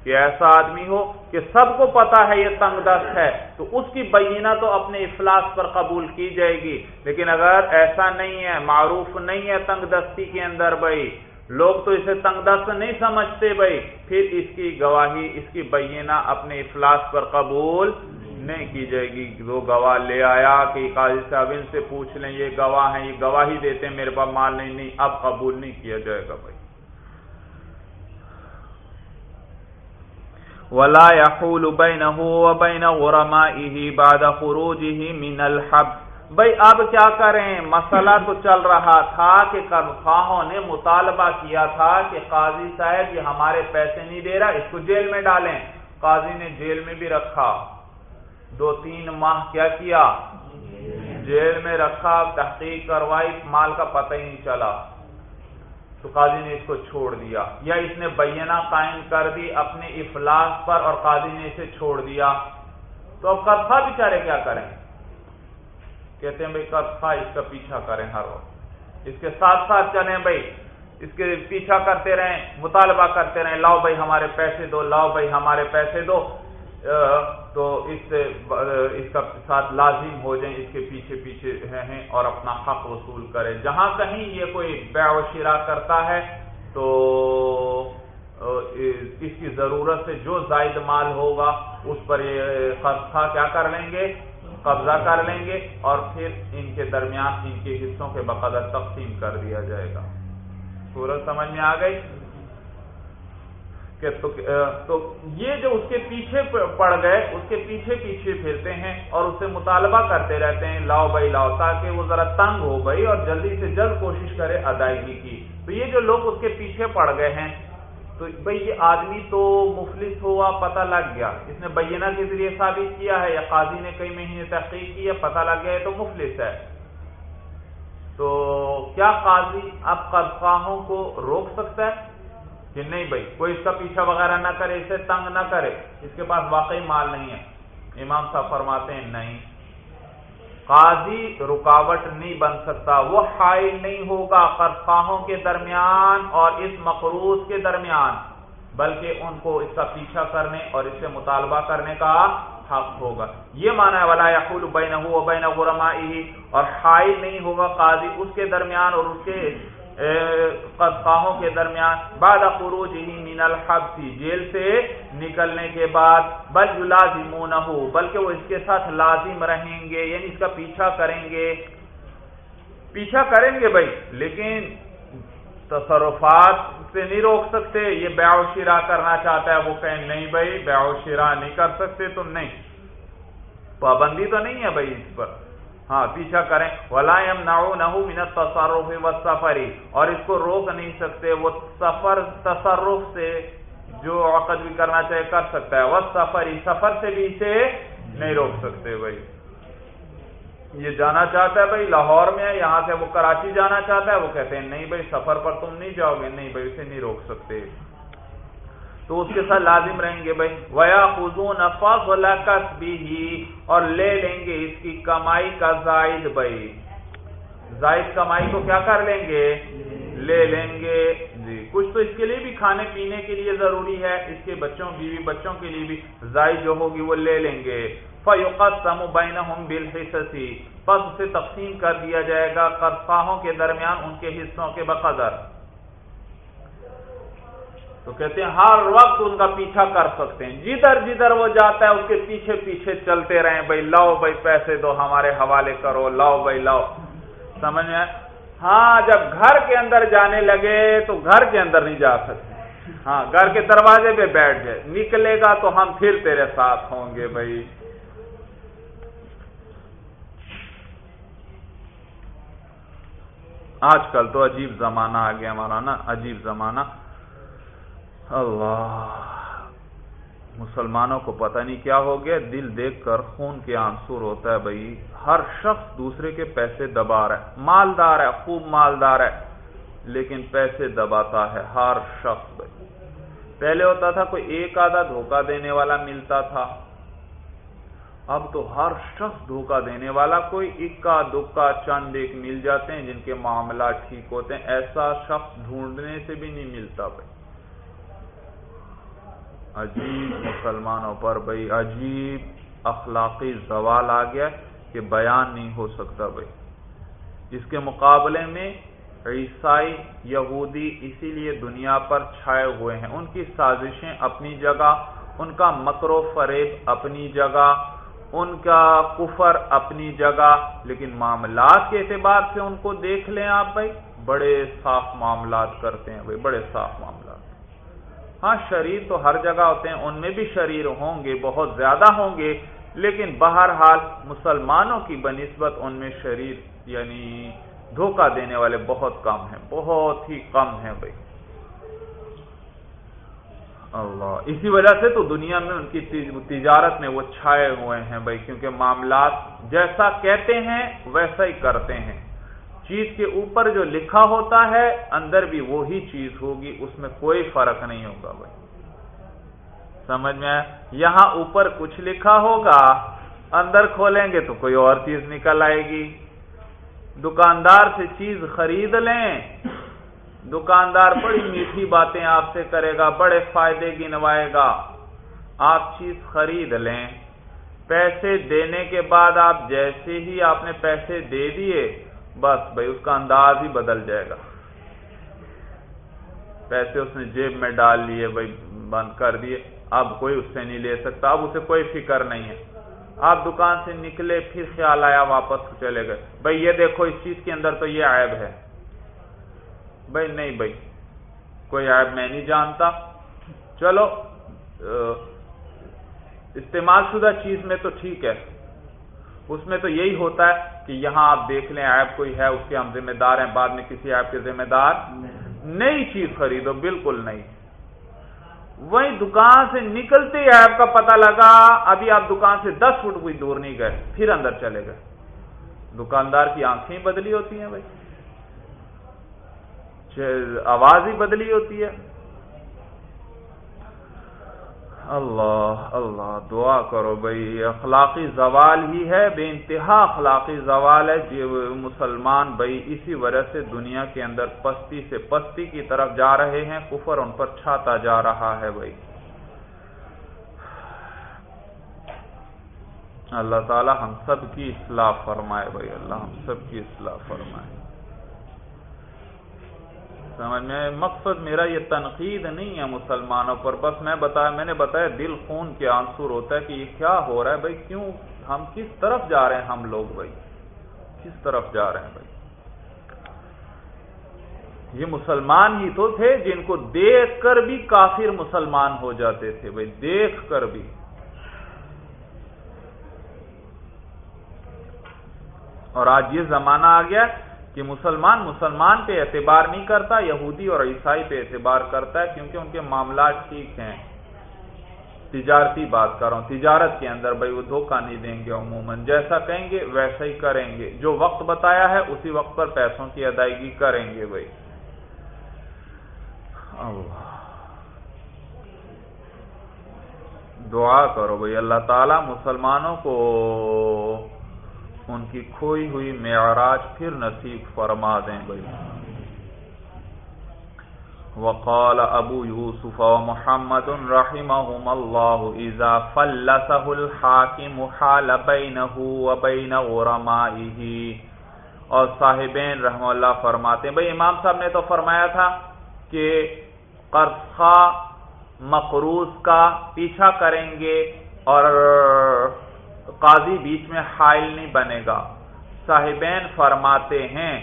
کہ ایسا آدمی ہو کہ سب کو پتا ہے یہ تنگ دست ہے، تو اس کی بینہ تو اپنے افلاس پر قبول کی جائے گی۔ لیکن اگر ایسا نہیں ہے، معروف نہیں ہے تنگ دستی کے اندر بھائی، لوگ تو اسے تنگ دست نہیں سمجھتے بھائی، پھر اس کی گواہی، اس کی بینہ اپنے افلاس پر قبول نہیں کی جائے گی وہ گواہ لے آیا کہ قاضی صاحب ان سے پوچھ لیں، یہ گواہ ہیں، یہ گواہی دیتے ہیں، میرے پاس مال نہیں نہیں، اب قبول نہیں کیا جائے گا بھائی۔ ولا يحول بينه وبين غرمائه بعد خروجه من الحب بھائی، اب کیا کریں؟ مسئلہ تو چل رہا تھا کہ خواہوں نے مطالبہ کیا تھا کہ قاضی صاحب، یہ ہمارے پیسے نہیں دے رہا، اس کو جیل میں ڈالیں۔ قاضی نے جیل میں بھی رکھا۔ دو تین ماہ کیا کیا؟ جیل میں رکھا، تحقیق کروائی، مال کا پتہ ہی نہیں چلا۔ تو قاضی نے اس کو چھوڑ دیا۔ یا اس نے بینہ قائم کر دی اپنے افلاس پر اور قاضی نے اسے چھوڑ دیا۔ تو اب کتھا بیچارے کیا کریں؟ کہتے ہیں بھائی کتھا اس کا پیچھا کریں ہر وقت۔ اس کے ساتھ ساتھ چلیں بھائی، اس کے پیچھا کرتے رہیں، مطالبہ کرتے رہیں، لاؤ بھائی ہمارے پیسے دو، لاؤ بھائی ہمارے پیسے دو۔ تو اس سے، اس کا ساتھ لازم ہو جائیں، اس کے پیچھے پیچھے ہیں اور اپنا حق وصول کریں۔ جہاں کہیں یہ کوئی بیع و شرا کرتا ہے، تو اس کی ضرورت سے جو زائد مال ہوگا، اس پر یہ خرچہ کیا کر لیں گے؟ قبضہ کر لیں گے اور پھر ان کے درمیان ان کے حصوں کے بقدر تقسیم کر دیا جائے گا۔ سورج سمجھ میں آ گئی؟ کہ تو یہ جو اس کے پیچھے پڑ گئے، اس کے پیچھے پیچھے پھرتے ہیں اور اسے مطالبہ کرتے رہتے ہیں، لاؤ بھائی، لاؤ، تاکہ وہ ذرا تنگ ہو گئی اور جلدی سے جلد کوشش کرے ادائیگی کی۔ تو یہ جو لوگ اس کے پیچھے پڑ گئے ہیں، تو بھئی یہ آدمی تو مفلس ہوا، پتہ لگ گیا۔ اس نے بینہ کے ذریعے ثابت کیا ہے، یا قاضی نے کئی مہینے تحقیق کی ہے، پتہ لگ گیا ہے تو مفلس ہے۔ تو کیا قاضی اب قرضاہوں کو روک سکتا ہے؟ کہ نہیں بھائی، کوئی اس کا پیچھا وغیرہ نہ کرے، اسے تنگ نہ کرے، اس کے پاس واقعی مال نہیں ہے۔ امام صاحب فرماتے ہیں، نہیں۔ قاضی رکاوٹ نہیں بن سکتا، وہ حائل نہیں ہوگا قرضاہوں کے درمیان اور اس مقروض کے درمیان، بلکہ ان کو اس کا پیچھا کرنے اور اس سے مطالبہ کرنے کا حق ہوگا۔ یہ مانا ہے، ولا یحول بینہ و بین غرمائه، اور حائل نہیں ہوگا قاضی اس کے درمیان اور اس کے قدقاہوں کے درمیان بعد خروج ہی من الحبس، جیل سے نکلنے کے بعد، بل یلازمونہ بلکہ وہ اس کے ساتھ لازم رہیں گے یعنی اس کا پیچھا کریں گے۔ پیچھا کریں گے بھائی، لیکن تصرفات سے نہیں روک سکتے، یہ بیع و شرا کرنا چاہتا ہے، وہ کہیں نہیں بھائی بیع و شرا نہیں کر سکتے تم، نہیں۔ پابندی تو نہیں ہے بھائی اس پر۔ ہاں پیچھا کریں۔ ولام نہ تصرف و سفری اور اس کو روک نہیں سکتے، وہ سفر، تصرف سے جو عقد بھی کرنا چاہے کر سکتا ہے۔ وہ سفری سفر سے بھی اسے نہیں روک سکتے بھائی۔ یہ جانا چاہتا ہے بھائی، لاہور میں ہے، یہاں سے وہ کراچی جانا چاہتا ہے، وہ کہتے ہیں، نہیں بھائی، سفر پر تم نہیں جاؤ گے، نہیں بھائی، اسے نہیں روک سکتے۔ تو اس کے ساتھ لازم رہیں گے بھائی۔ ویا خزون افاظ بھی اور لے لیں گے اس کی کمائی کا زائد بھائی۔ زائد کمائی کو کیا کر لیں گے؟ لے لیں گے۔ جی کچھ تو اس کے لیے بھی کھانے پینے کے لیے ضروری ہے، اس کے بچوں، بیوی بچوں کے لیے بھی زائد جو ہوگی وہ لے لیں گے۔ فَيُقَسَّمُ بَيْنَهُمْ بِالْحِسَسِ پس اسے تقسیم کر دیا جائے گا قرصاہوں کے درمیان ان کے حصوں کے بقدر۔ تو کہتے ہیں ہر وقت ان کا پیچھا کر سکتے ہیں۔ جدھر جدھر وہ جاتا ہے اس کے پیچھے پیچھے چلتے رہیں۔ بھائی لاؤ، بھائی پیسے دو، ہمارے حوالے کرو۔ لاؤ، بھائی لاؤ۔ سمجھ میں؟ ہاں جب گھر کے اندر جانے لگے تو گھر کے اندر نہیں جا سکتے۔ ہاں گھر کے دروازے پہ بیٹھ جائے۔ نکلے گا تو ہم پھر تیرے ساتھ ہوں گے، بھائی۔ آج کل تو عجیب زمانہ آ گیا ہمارا نا عجیب زمانہ۔ اللہ، مسلمانوں کو پتہ نہیں کیا ہو گیا، دل دیکھ کر خون کے آنسور ہوتا ہے بھائی۔ ہر شخص دوسرے کے پیسے دبا رہا ہے۔ مالدار ہے، خوب مالدار ہے، لیکن پیسے دباتا ہے ہر شخص بھائی۔ پہلے ہوتا تھا کوئی ایک آدھا دھوکہ دینے والا ملتا تھا۔ اب تو ہر شخص دھوکہ دینے والا، کوئی اکا دکا چند ایک مل جاتے ہیں جن کے معاملات ٹھیک ہوتے ہیں۔ ایسا شخص ڈھونڈنے سے بھی نہیں ملتا بھائی۔ عجیب مسلمانوں پر بھائی عجیب اخلاقی زوال آ گیا کہ بیان نہیں ہو سکتا بھائی اس کے مقابلے میں عیسائی، یہودی اسی لیے دنیا پر چھائے ہوئے ہیں۔ ان کی سازشیں اپنی جگہ، ان کا مکر و فریب اپنی جگہ، ان کا کفر اپنی جگہ۔ لیکن معاملات کے اعتبار سے ان کو دیکھ لیں آپ بھائی بڑے صاف معاملات کرتے ہیں بھائی بڑے صاف معاملات۔ ہاں شریر تو ہر جگہ ہوتے ہیں، ان میں بھی شریر ہوں گے، بہت زیادہ ہوں گے، لیکن بہرحال مسلمانوں کی بنسبت ان میں شریر یعنی دھوکہ دینے والے بہت کم ہیں، بہت ہی کم ہیں بھائی۔ اللہ، اسی وجہ سے تو دنیا میں ان کی تجارت میں وہ چھائے ہوئے ہیں بھائی، کیونکہ معاملات جیسا کہتے ہیں، ویسا ہی کرتے ہیں۔ چیز کے اوپر جو لکھا ہوتا ہے، اندر بھی وہی چیز ہوگی، اس میں کوئی فرق نہیں ہوگا بھائی۔ سمجھ میں یہاں اوپر کچھ لکھا ہوگا، اندر کھولیں گے تو کوئی اور چیز نکل آئے گی۔ دکاندار سے چیز خرید لیں، دکاندار بڑی میٹھی باتیں آپ سے کرے گا، بڑے فائدے گنوائے گا۔ آپ چیز خرید لیں۔ پیسے دینے کے بعد آپ جیسے ہی آپ نے پیسے دے دیے بس بھائی، اس کا انداز ہی بدل جائے گا۔ پیسے اس نے جیب میں ڈال لیے، بھائی، بند کر دیے۔ اب کوئی اس سے نہیں لے سکتا، اب اسے کوئی فکر نہیں ہے۔ آپ دکان سے نکلے، پھر خیال آیا واپس چلے گئے۔ بھائی، یہ دیکھو، اس چیز کے اندر تو یہ عیب ہے۔ بھائی، نہیں بھائی، کوئی عیب میں نہیں جانتا۔ چلو استعمال شدہ چیز میں تو ٹھیک ہے۔ اس میں تو یہی ہوتا ہے۔ کہ یہاں آپ دیکھ لیں عیب کوئی ہے، اس کے ہم ذمہ دار ہیں، بعد میں کسی عیب کے ذمہ دار نئی چیز خریدو، بالکل نہیں۔ وہی دکان سے نکلتے ہی کا پتہ لگا، ابھی آپ دکان سے دس فٹ کوئی دور نہیں گئے، پھر اندر چلے گئے۔ دکاندار کی آنکھیں بدلی ہوتی ہیں بھائی۔ آواز ہی بدلی ہوتی ہے۔ اللہ اللہ دعا کرو بھائی اخلاقی زوال ہی ہے، بے انتہا اخلاقی زوال ہے جی جو مسلمان بھائی اسی وجہ سے دنیا کے اندر پستی سے پستی کی طرف جا رہے ہیں، کفر ان پر چھاتا جا رہا ہے بھائی۔ اللہ تعالی ہم سب کی اصلاح فرمائے بھائی، اللہ ہم سب کی اصلاح فرمائے۔ سمجھ میں مقصد میرا یہ تنقید نہیں ہے مسلمانوں پر۔ بس میں بتایا، میں نے بتایا دل خون کے آنسور ہوتا ہے کہ یہ کیا ہو رہا ہے؟ بھائی، کیوں ہم کس طرف جا رہے ہیں ہم لوگ بھائی؟ کس طرف جا رہے ہیں بھائی؟ یہ مسلمان ہی تو تھے جن کو دیکھ کر بھی کافر مسلمان ہو جاتے تھے۔ بھائی، دیکھ کر بھی۔ اور آج یہ زمانہ آ گیا۔ کہ مسلمان مسلمان پہ اعتبار نہیں کرتا، یہودی اور عیسائی پہ اعتبار کرتا ہے، کیونکہ ان کے معاملات ٹھیک ہیں۔ تجارتی بات کر رہا ہوں، تجارت کے اندر بھائی وہ دھوکہ نہیں دیں گے عموماً۔ جیسا کہیں گے، ویسا ہی کریں گے۔ جو وقت بتایا ہے، اسی وقت پر پیسوں کی ادائیگی کریں گے بھائی۔ اللہ۔ دعا کرو بھائی، اللہ تعالی مسلمانوں کو ان کی کھوئی ہوئی معراج پھر نصیب فرما دیں بھائی وقال ابو یوسف و محمد رحمهم اللہ، اذا فلسه الحاکم حال بینه و بین غرمائه اور صاحبین رحم اللہ فرماتے ہیں بھئی امام صاحب نے تو فرمایا تھا کہ قرض مقروض کا پیچھا کریں گے اور قاضی بیچ میں حائل نہیں بنے گا۔ صاحبین فرماتے ہیں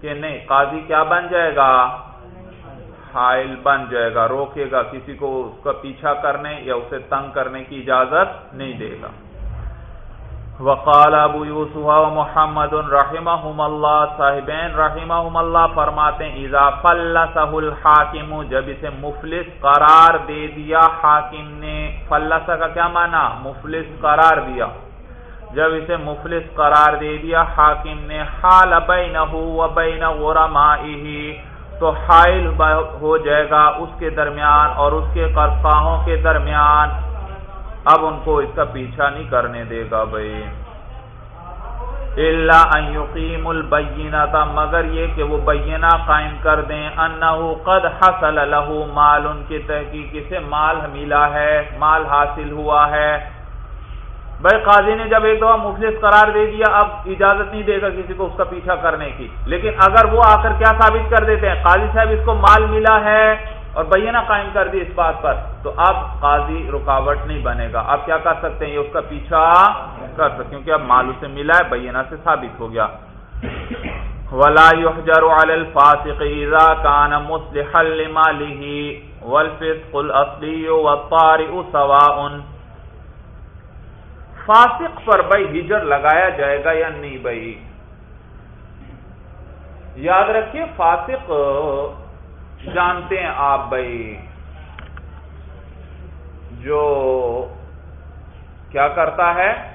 کہ نہیں، قاضی کیا بن جائے گا؟ حائل بن جائے گا، روکے گا، کسی کو اس کا پیچھا کرنے یا اسے تنگ کرنے کی اجازت نہیں دے گا۔ وقال ابو یوسف و محمد رحمہم اللہ، صاحبین رحمہم اللہ، فرماتے ہیں، اذا فلسہ الحاکم، جب اسے مفلس قرار دے دیا حاکم نے، فلسہ کا کیا معنی؟ مفلس قرار دیا۔ جب اسے مفلس قرار دے دیا حاکم نے، حال بینہ و بین غرمائہ تو حائل ہو جائے گا اس کے درمیان اور اس کے قرصاہوں کے درمیان۔ اب ان کو اس کا پیچھا نہیں کرنے دے گا بھائی۔ اللہ یقیم البینہ تھا مگر یہ کہ وہ بینہ قائم کر دیں۔ انہو قد حصل له مال، ان کی تحقیق سے مال ملا ہے، مال حاصل ہوا ہے۔ بھائی قاضی نے جب ایک دفعہ مفلس قرار دے دیا، اب اجازت نہیں دے گا کسی کو اس کا پیچھا کرنے کی۔ لیکن اگر وہ آ کر کیا ثابت کر دیتے ہیں؟ قاضی صاحب، اس کو مال ملا ہے۔ اور بینہ قائم کر دی اس بات پر، تو اب قاضی رکاوٹ نہیں بنے گا۔ اب کیا کر سکتے ہیں؟ یہ اس کا پیچھا کر سکتے کیونکہ اب مالو سے ملا ہے بینہ سے ثابت ہو گیا۔ ولا يحجر على الفاسق اذا كان مصلحا لماله والفسق الاصلي والطارئ سواء۔ فاسق پر بھائی ہجر لگایا جائے گا یا نہیں بھائی؟ یاد رکھیے، فاسق جانتے ہیں آپ بھائی، جو کیا کرتا ہے؟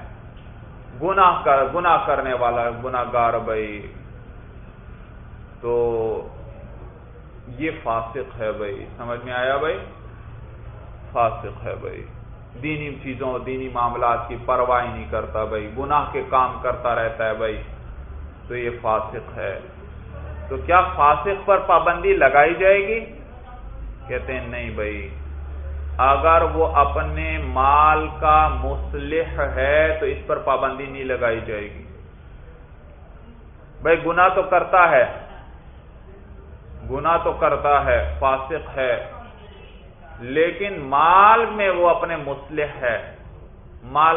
گناہ کر، گناہ کرنے والا گناہ گار بھائی۔ تو یہ فاسق ہے بھائی، سمجھ میں آیا بھائی؟ فاسق ہے بھائی۔ دینی چیزوں، دینی معاملات کی پرواہ نہیں کرتا بھائی، گناہ کے کام کرتا رہتا ہے بھائی۔ تو یہ فاسق ہے۔ تو کیا فاسق پر پابندی لگائی جائے گی؟ کہتے ہیں نہیں بھائی۔ اگر وہ اپنے مال کا مسلح ہے تو اس پر پابندی نہیں لگائی جائے گی۔ بھائی گنا تو کرتا ہے۔ گنا تو کرتا ہے، فاسق ہے۔ لیکن مال میں وہ اپنے مسلح ہے۔ مال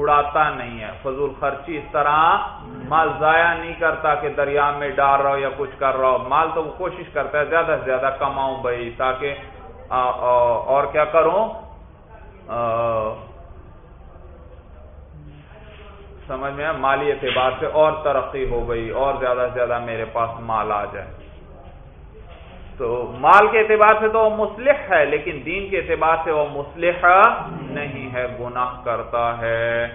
اڑاتا نہیں ہے۔ فضول خرچی اس طرح مال ضائع نہیں کرتا کہ دریا میں ڈال رہا ہو یا کچھ کر رہا ہو۔ مال تو وہ کوشش کرتا ہے زیادہ سے زیادہ کماؤں بھائی تاکہ اور کیا کروں؟ سمجھ میں مالی اعتبار سے اور ترقی ہو گئی اور زیادہ سے زیادہ میرے پاس مال آ جائے۔ تو مال کے اعتبار سے تو وہ مسلح ہے، لیکن دین کے اعتبار سے وہ مسلح نہیں ہے، گناہ کرتا ہے۔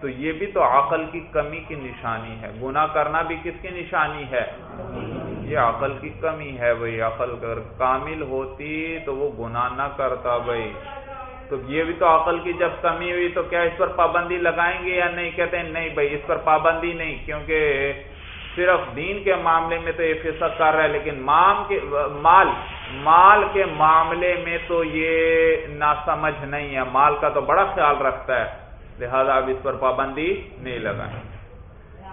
تو یہ بھی تو عقل کی کمی کی نشانی ہے۔ گناہ کرنا بھی کس کی نشانی ہے؟ یہ عقل کی کمی ہے۔ بھائی عقل اگر کامل ہوتی تو وہ گناہ نہ کرتا بھائی۔ تو یہ بھی تو عقل کی جب کمی ہوئی تو کیا اس پر پابندی لگائیں گے یا نہیں؟ کہتے ہیں نہیں بھائی، اس پر پابندی نہیں، کیونکہ صرف دین کے معاملے میں تو یہ فسق کر رہا ہے، لیکن مام کے، مال مال کے معاملے میں تو یہ ناسمجھ نہیں ہے۔ مال کا تو بڑا خیال رکھتا ہے، لہذا اب اس پر پابندی نہیں لگائیں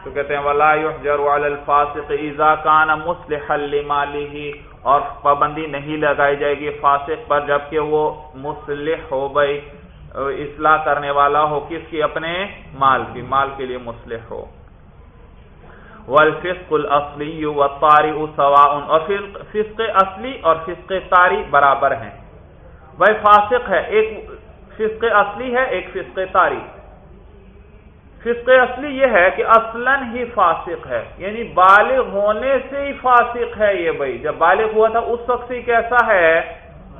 تو کہتے ہیں، ولا يحجر على الفاسق اذا كان مصلحا لماله۔ اور پابندی نہیں لگائی جائے گی فاسق پر، جبکہ وہ مصلح ہو بھائی، اصلاح کرنے والا ہو۔ کس کی؟ اپنے مال کی، مال کے لیے مصلح ہو۔ والفسق الاصلی والطارئ سواء، اور فسق اصلی اور فسق طاری برابر ہیں۔ بھائی فاسق ہے، ایک فسق اصلی ہے، ایک فسق طاری فسق اصلی یہ ہے کہ اصلا ہی فاسق ہے یعنی بالغ ہونے سے ہی فاسق ہے یہ بھائی۔ جب بالغ ہوا تھا، اس وقت سے کیسا ہے؟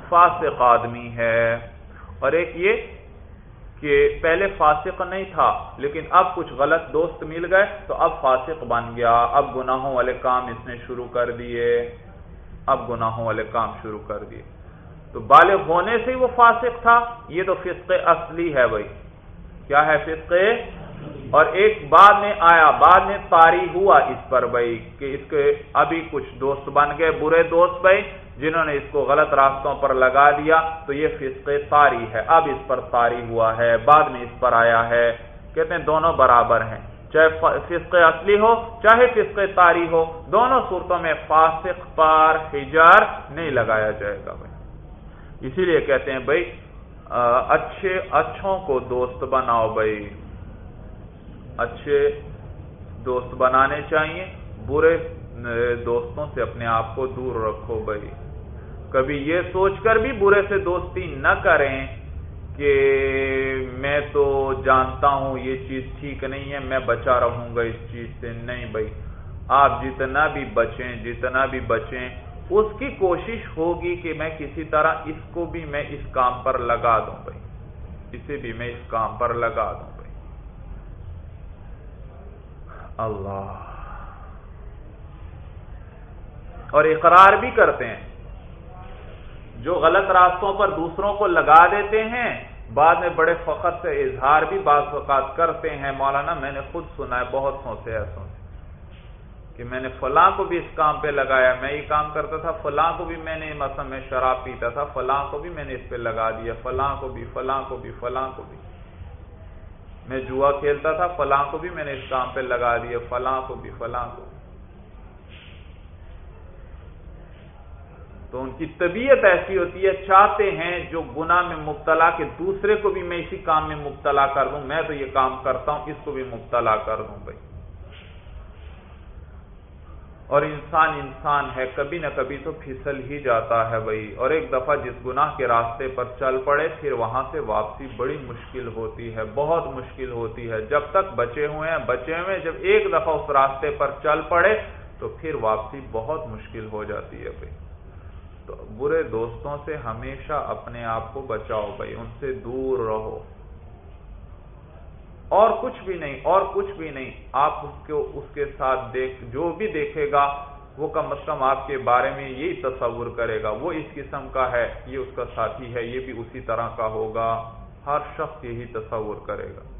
فاسق آدمی ہے۔ اور ایک یہ کہ پہلے فاسق نہیں تھا، لیکن اب کچھ غلط دوست مل گئے، تو اب فاسق بن گیا۔ اب گناہوں والے کام اس نے شروع کر دیے۔ اب گناہوں والے کام شروع کر دیے۔ تو بالغ ہونے سے ہی وہ فاسق تھا۔ یہ تو فسق اصلی ہے بھائی۔ کیا ہے فسق؟ اور ایک بعد میں آیا، بعد میں تاری ہوا اس پر بھائی کہ اس کے ابھی کچھ دوست بن گئے، برے دوست بھائی۔ جنہوں نے اس کو غلط راستوں پر لگا دیا، تو یہ فسق تاری ہے۔ اب اس پر تاری ہوا ہے، بعد میں اس پر آیا ہے۔ کہتے ہیں دونوں برابر ہیں۔ چاہے فسق اصلی ہو، چاہے فسق تاری ہو، دونوں صورتوں میں فاسق پر حجار نہیں لگایا جائے گا بھائی۔ اسی لیے کہتے ہیں بھائی اچھے اچھوں کو دوست بناؤ بھائی۔ اچھے دوست بنانے چاہیے، برے دوستوں سے اپنے آپ کو دور رکھو بھائی۔ کبھی یہ سوچ کر بھی برے سے دوستی نہ کریں کہ میں تو جانتا ہوں یہ چیز ٹھیک نہیں ہے، میں بچا رہوں گا اس چیز سے۔ نہیں بھائی، آپ جتنا بھی بچیں، جتنا بھی بچیں، اس کی کوشش ہوگی کہ میں کسی طرح اس کو بھی میں اس کام پر لگا دوں بھائی۔ اسے بھی میں اس کام پر لگا دوں بھائی۔ اللہ۔ اور اقرار بھی کرتے ہیں۔ جو غلط راستوں پر دوسروں کو لگا دیتے ہیں، بعد میں بڑے فخر سے اظہار بھی بعض اوقات کرتے ہیں۔ مولانا، میں نے خود سنا ہے، بہت سو سے ایسوں سے کہ میں نے فلاں کو بھی اس کام پہ لگایا۔ میں یہ کام کرتا تھا، فلاں کو بھی میں نے مثلا میں شراب پیتا تھا، فلاں کو بھی میں نے اس پہ لگا دیا۔ فلاں کو بھی، فلاں کو بھی، فلاں کو بھی۔ میں جوا کھیلتا تھا، فلاں کو بھی میں نے اس کام پہ لگا دیا۔ فلاں کو بھی، فلاں کو بھی۔ تو ان کی طبیعت ایسی ہوتی ہے، چاہتے ہیں جو گناہ میں مبتلا کہ دوسرے کو بھی میں اسی کام میں مبتلا کر دوں، میں تو یہ کام کرتا ہوں، اس کو بھی مبتلا کر دوں بھائی۔ اور انسان انسان ہے، کبھی نہ کبھی تو پھسل ہی جاتا ہے بھائی۔ اور ایک دفعہ جس گناہ کے راستے پر چل پڑے، پھر وہاں سے واپسی بڑی مشکل ہوتی ہے، بہت مشکل ہوتی ہے۔ جب تک بچے ہوئے ہیں، بچے ہوئے جب ایک دفعہ اس راستے پر چل پڑے، تو پھر واپسی بہت مشکل ہو جاتی ہے بھائی۔ برے دوستوں سے ہمیشہ اپنے آپ کو بچاؤ بھائی، ان سے دور رہو۔ اور کچھ بھی نہیں، اور کچھ بھی نہیں، آپ اس کو، اس کے ساتھ دیکھ، جو بھی دیکھے گا، وہ کم از کم آپ کے بارے میں یہی تصور کرے گا، وہ اس قسم کا ہے، یہ اس کا ساتھی ہے، یہ بھی اسی طرح کا ہوگا۔ ہر شخص یہی تصور کرے گا۔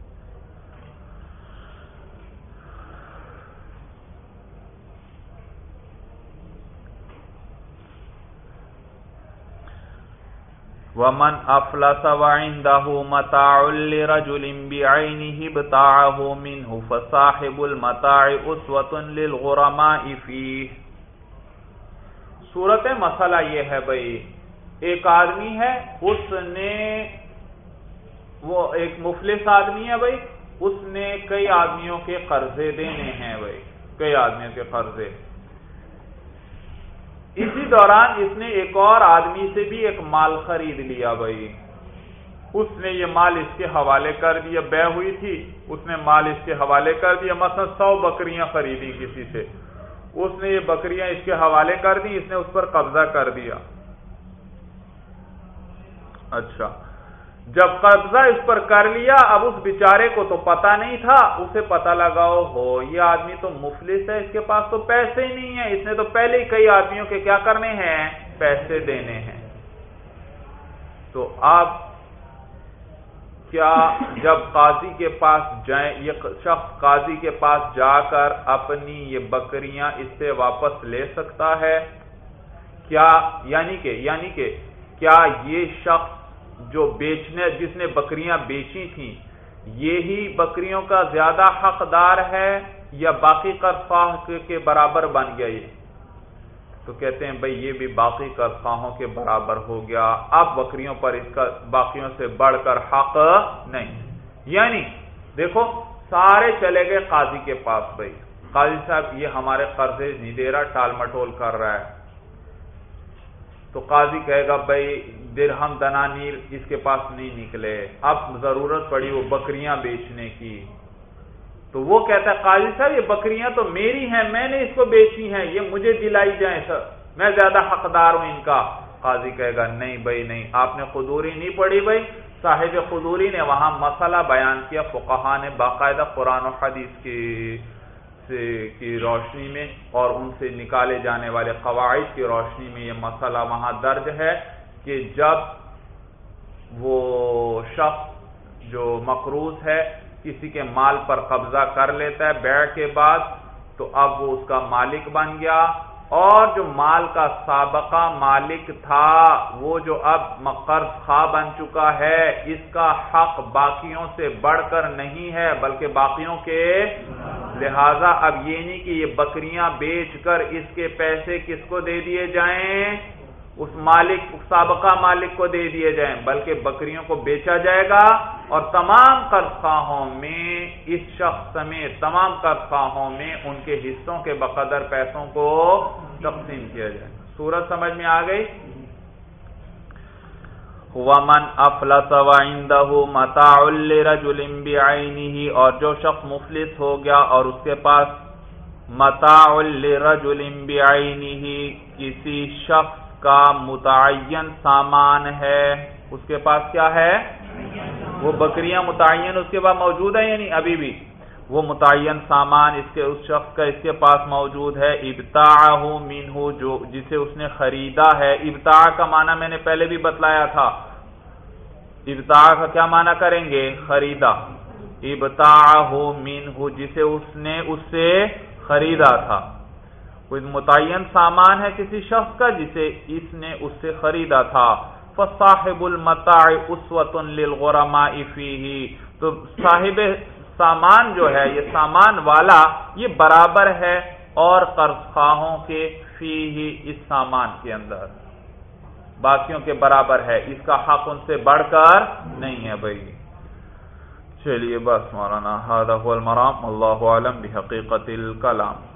ومن افلس وعنده متاع لرجل بعينه بتاعه منه فصاحب المتاع اسوة للغرماء فيه۔ صورت مسئلہ یہ ہے بھائی، ایک آدمی ہے، اس نے وہ ایک مفلس آدمی ہے بھائی، اس نے کئی آدمیوں کے قرضے دینے ہیں بھائی، کئی آدمیوں کے قرضے۔ اسی دوران اس نے ایک اور آدمی سے بھی ایک مال خرید لیا بھائی۔ اس نے یہ مال اس کے حوالے کر دیا، بے ہوئی تھی۔ اس نے مال اس کے حوالے کر دیا، مثلا سو بکریاں خریدی کسی سے۔ اس نے یہ بکریاں اس کے حوالے کر دی اس نے اس پر قبضہ کر دیا۔ اچھا۔ جب قبضہ اس پر کر لیا، اب اس بیچارے کو تو پتا نہیں تھا۔ اسے پتا لگاؤ ہو یہ آدمی تو مفلس ہے، اس کے پاس تو پیسے ہی نہیں ہیں۔ اس نے تو پہلے ہی کئی آدمیوں کے کیا کرنے ہیں؟ پیسے دینے ہیں۔ تو آپ کیا جب قاضی کے پاس جائیں، یہ شخص قاضی کے پاس جا کر اپنی یہ بکریاں اس سے واپس لے سکتا ہے؟ کیا یعنی کہ یعنی کہ کیا یہ شخص جو بیچنے جس نے بکریاں بیچی تھیں یہی بکریوں کا زیادہ حقدار ہے یا باقی کرفاہ کے برابر بن گیا یہ؟ تو کہتے ہیں بھائی یہ بھی باقی کرفاہوں کے برابر ہو گیا۔ اب بکریوں پر اس کا باقیوں سے بڑھ کر حق نہیں۔ یعنی دیکھو، سارے چلے گئے قاضی کے پاس بھائی قاضی صاحب، یہ ہمارے قرضے نہیں دے رہا ٹال مٹول کر رہا ہے۔ تو قاضی کہے گا بھائی درہم دنانیر اس کے پاس نہیں نکلے۔ اب ضرورت پڑی وہ بکریاں بیچنے کی۔ تو وہ کہتا ہے، قاضی صاحب، یہ بکریاں تو میری ہیں، میں نے اس کو بیچی ہیں، یہ مجھے دلائی جائیں سر، میں زیادہ حقدار ہوں ان کا۔ قاضی کہے گا، نہیں بھائی، نہیں، آپ نے خدوری نہیں پڑھی بھائی۔ صاحب خدوری نے وہاں مسئلہ بیان کیا فقہ نے باقاعدہ قرآن و حدیث کی کی روشنی میں اور ان سے نکالے جانے والے قواعد کی روشنی میں یہ مسئلہ وہاں درج ہے۔ کہ جب وہ شخص جو مقروض ہے، کسی کے مال پر قبضہ کر لیتا ہے بیع کے بعد، تو اب وہ اس کا مالک بن گیا۔ اور جو مال کا سابقہ مالک تھا، وہ جو اب قرض خواہ بن چکا ہے، اس کا حق باقیوں سے بڑھ کر نہیں ہے، بلکہ باقیوں کے لہذا اب یہ نہیں کہ یہ بکریاں بیچ کر اس کے پیسے کس کو دے دیے جائیں۔ اس مالک سابقہ مالک کو دے دیے جائیں، بلکہ بکریوں کو بیچا جائے گا اور تمام خواہوں میں اس شخص میں تمام خواہوں میں ان کے حصوں کے بقدر پیسوں کو تقسیم کیا جائے۔ سورج سمجھ میں آ گئی؟ ومن افلس وعنده متاع لرجل بعينه اور جو شخص مفلس ہو گیا اور اس کے پاس متاع لرجل بعينه کسی شخص کا متعین سامان ہے۔ اس کے پاس کیا ہے؟ وہ بکریاں متعین، اس کے پاس موجود ہے یعنی ابھی بھی۔ وہ متعین سامان اس کے، اس شخص کا اس کے پاس موجود ہے۔ ابتا مین جو جسے اس نے خریدا ہے۔ ابتا کا معنی میں نے پہلے بھی بتلایا تھا۔ ابتا کا کیا معنی کریں گے؟ خریدا۔ ابتا مین جسے اس نے، اس سے خریدا تھا۔ کوئی متعین سامان ہے کسی شخص کا جسے اس نے اس سے خریدا تھا۔ فصاحب المتاع اسوت للغرماء فيه تو صاحب سامان جو ہے، یہ سامان والا، یہ برابر ہے اور قرض خواہوں کے فی ہی اس سامان کے اندر۔ باقیوں کے برابر ہے۔ اس کا حق ان سے بڑھ کر نہیں ہے بھائی۔ چلیے بس مولانا المرام۔ اللہ عالم بحقیقت الکلام۔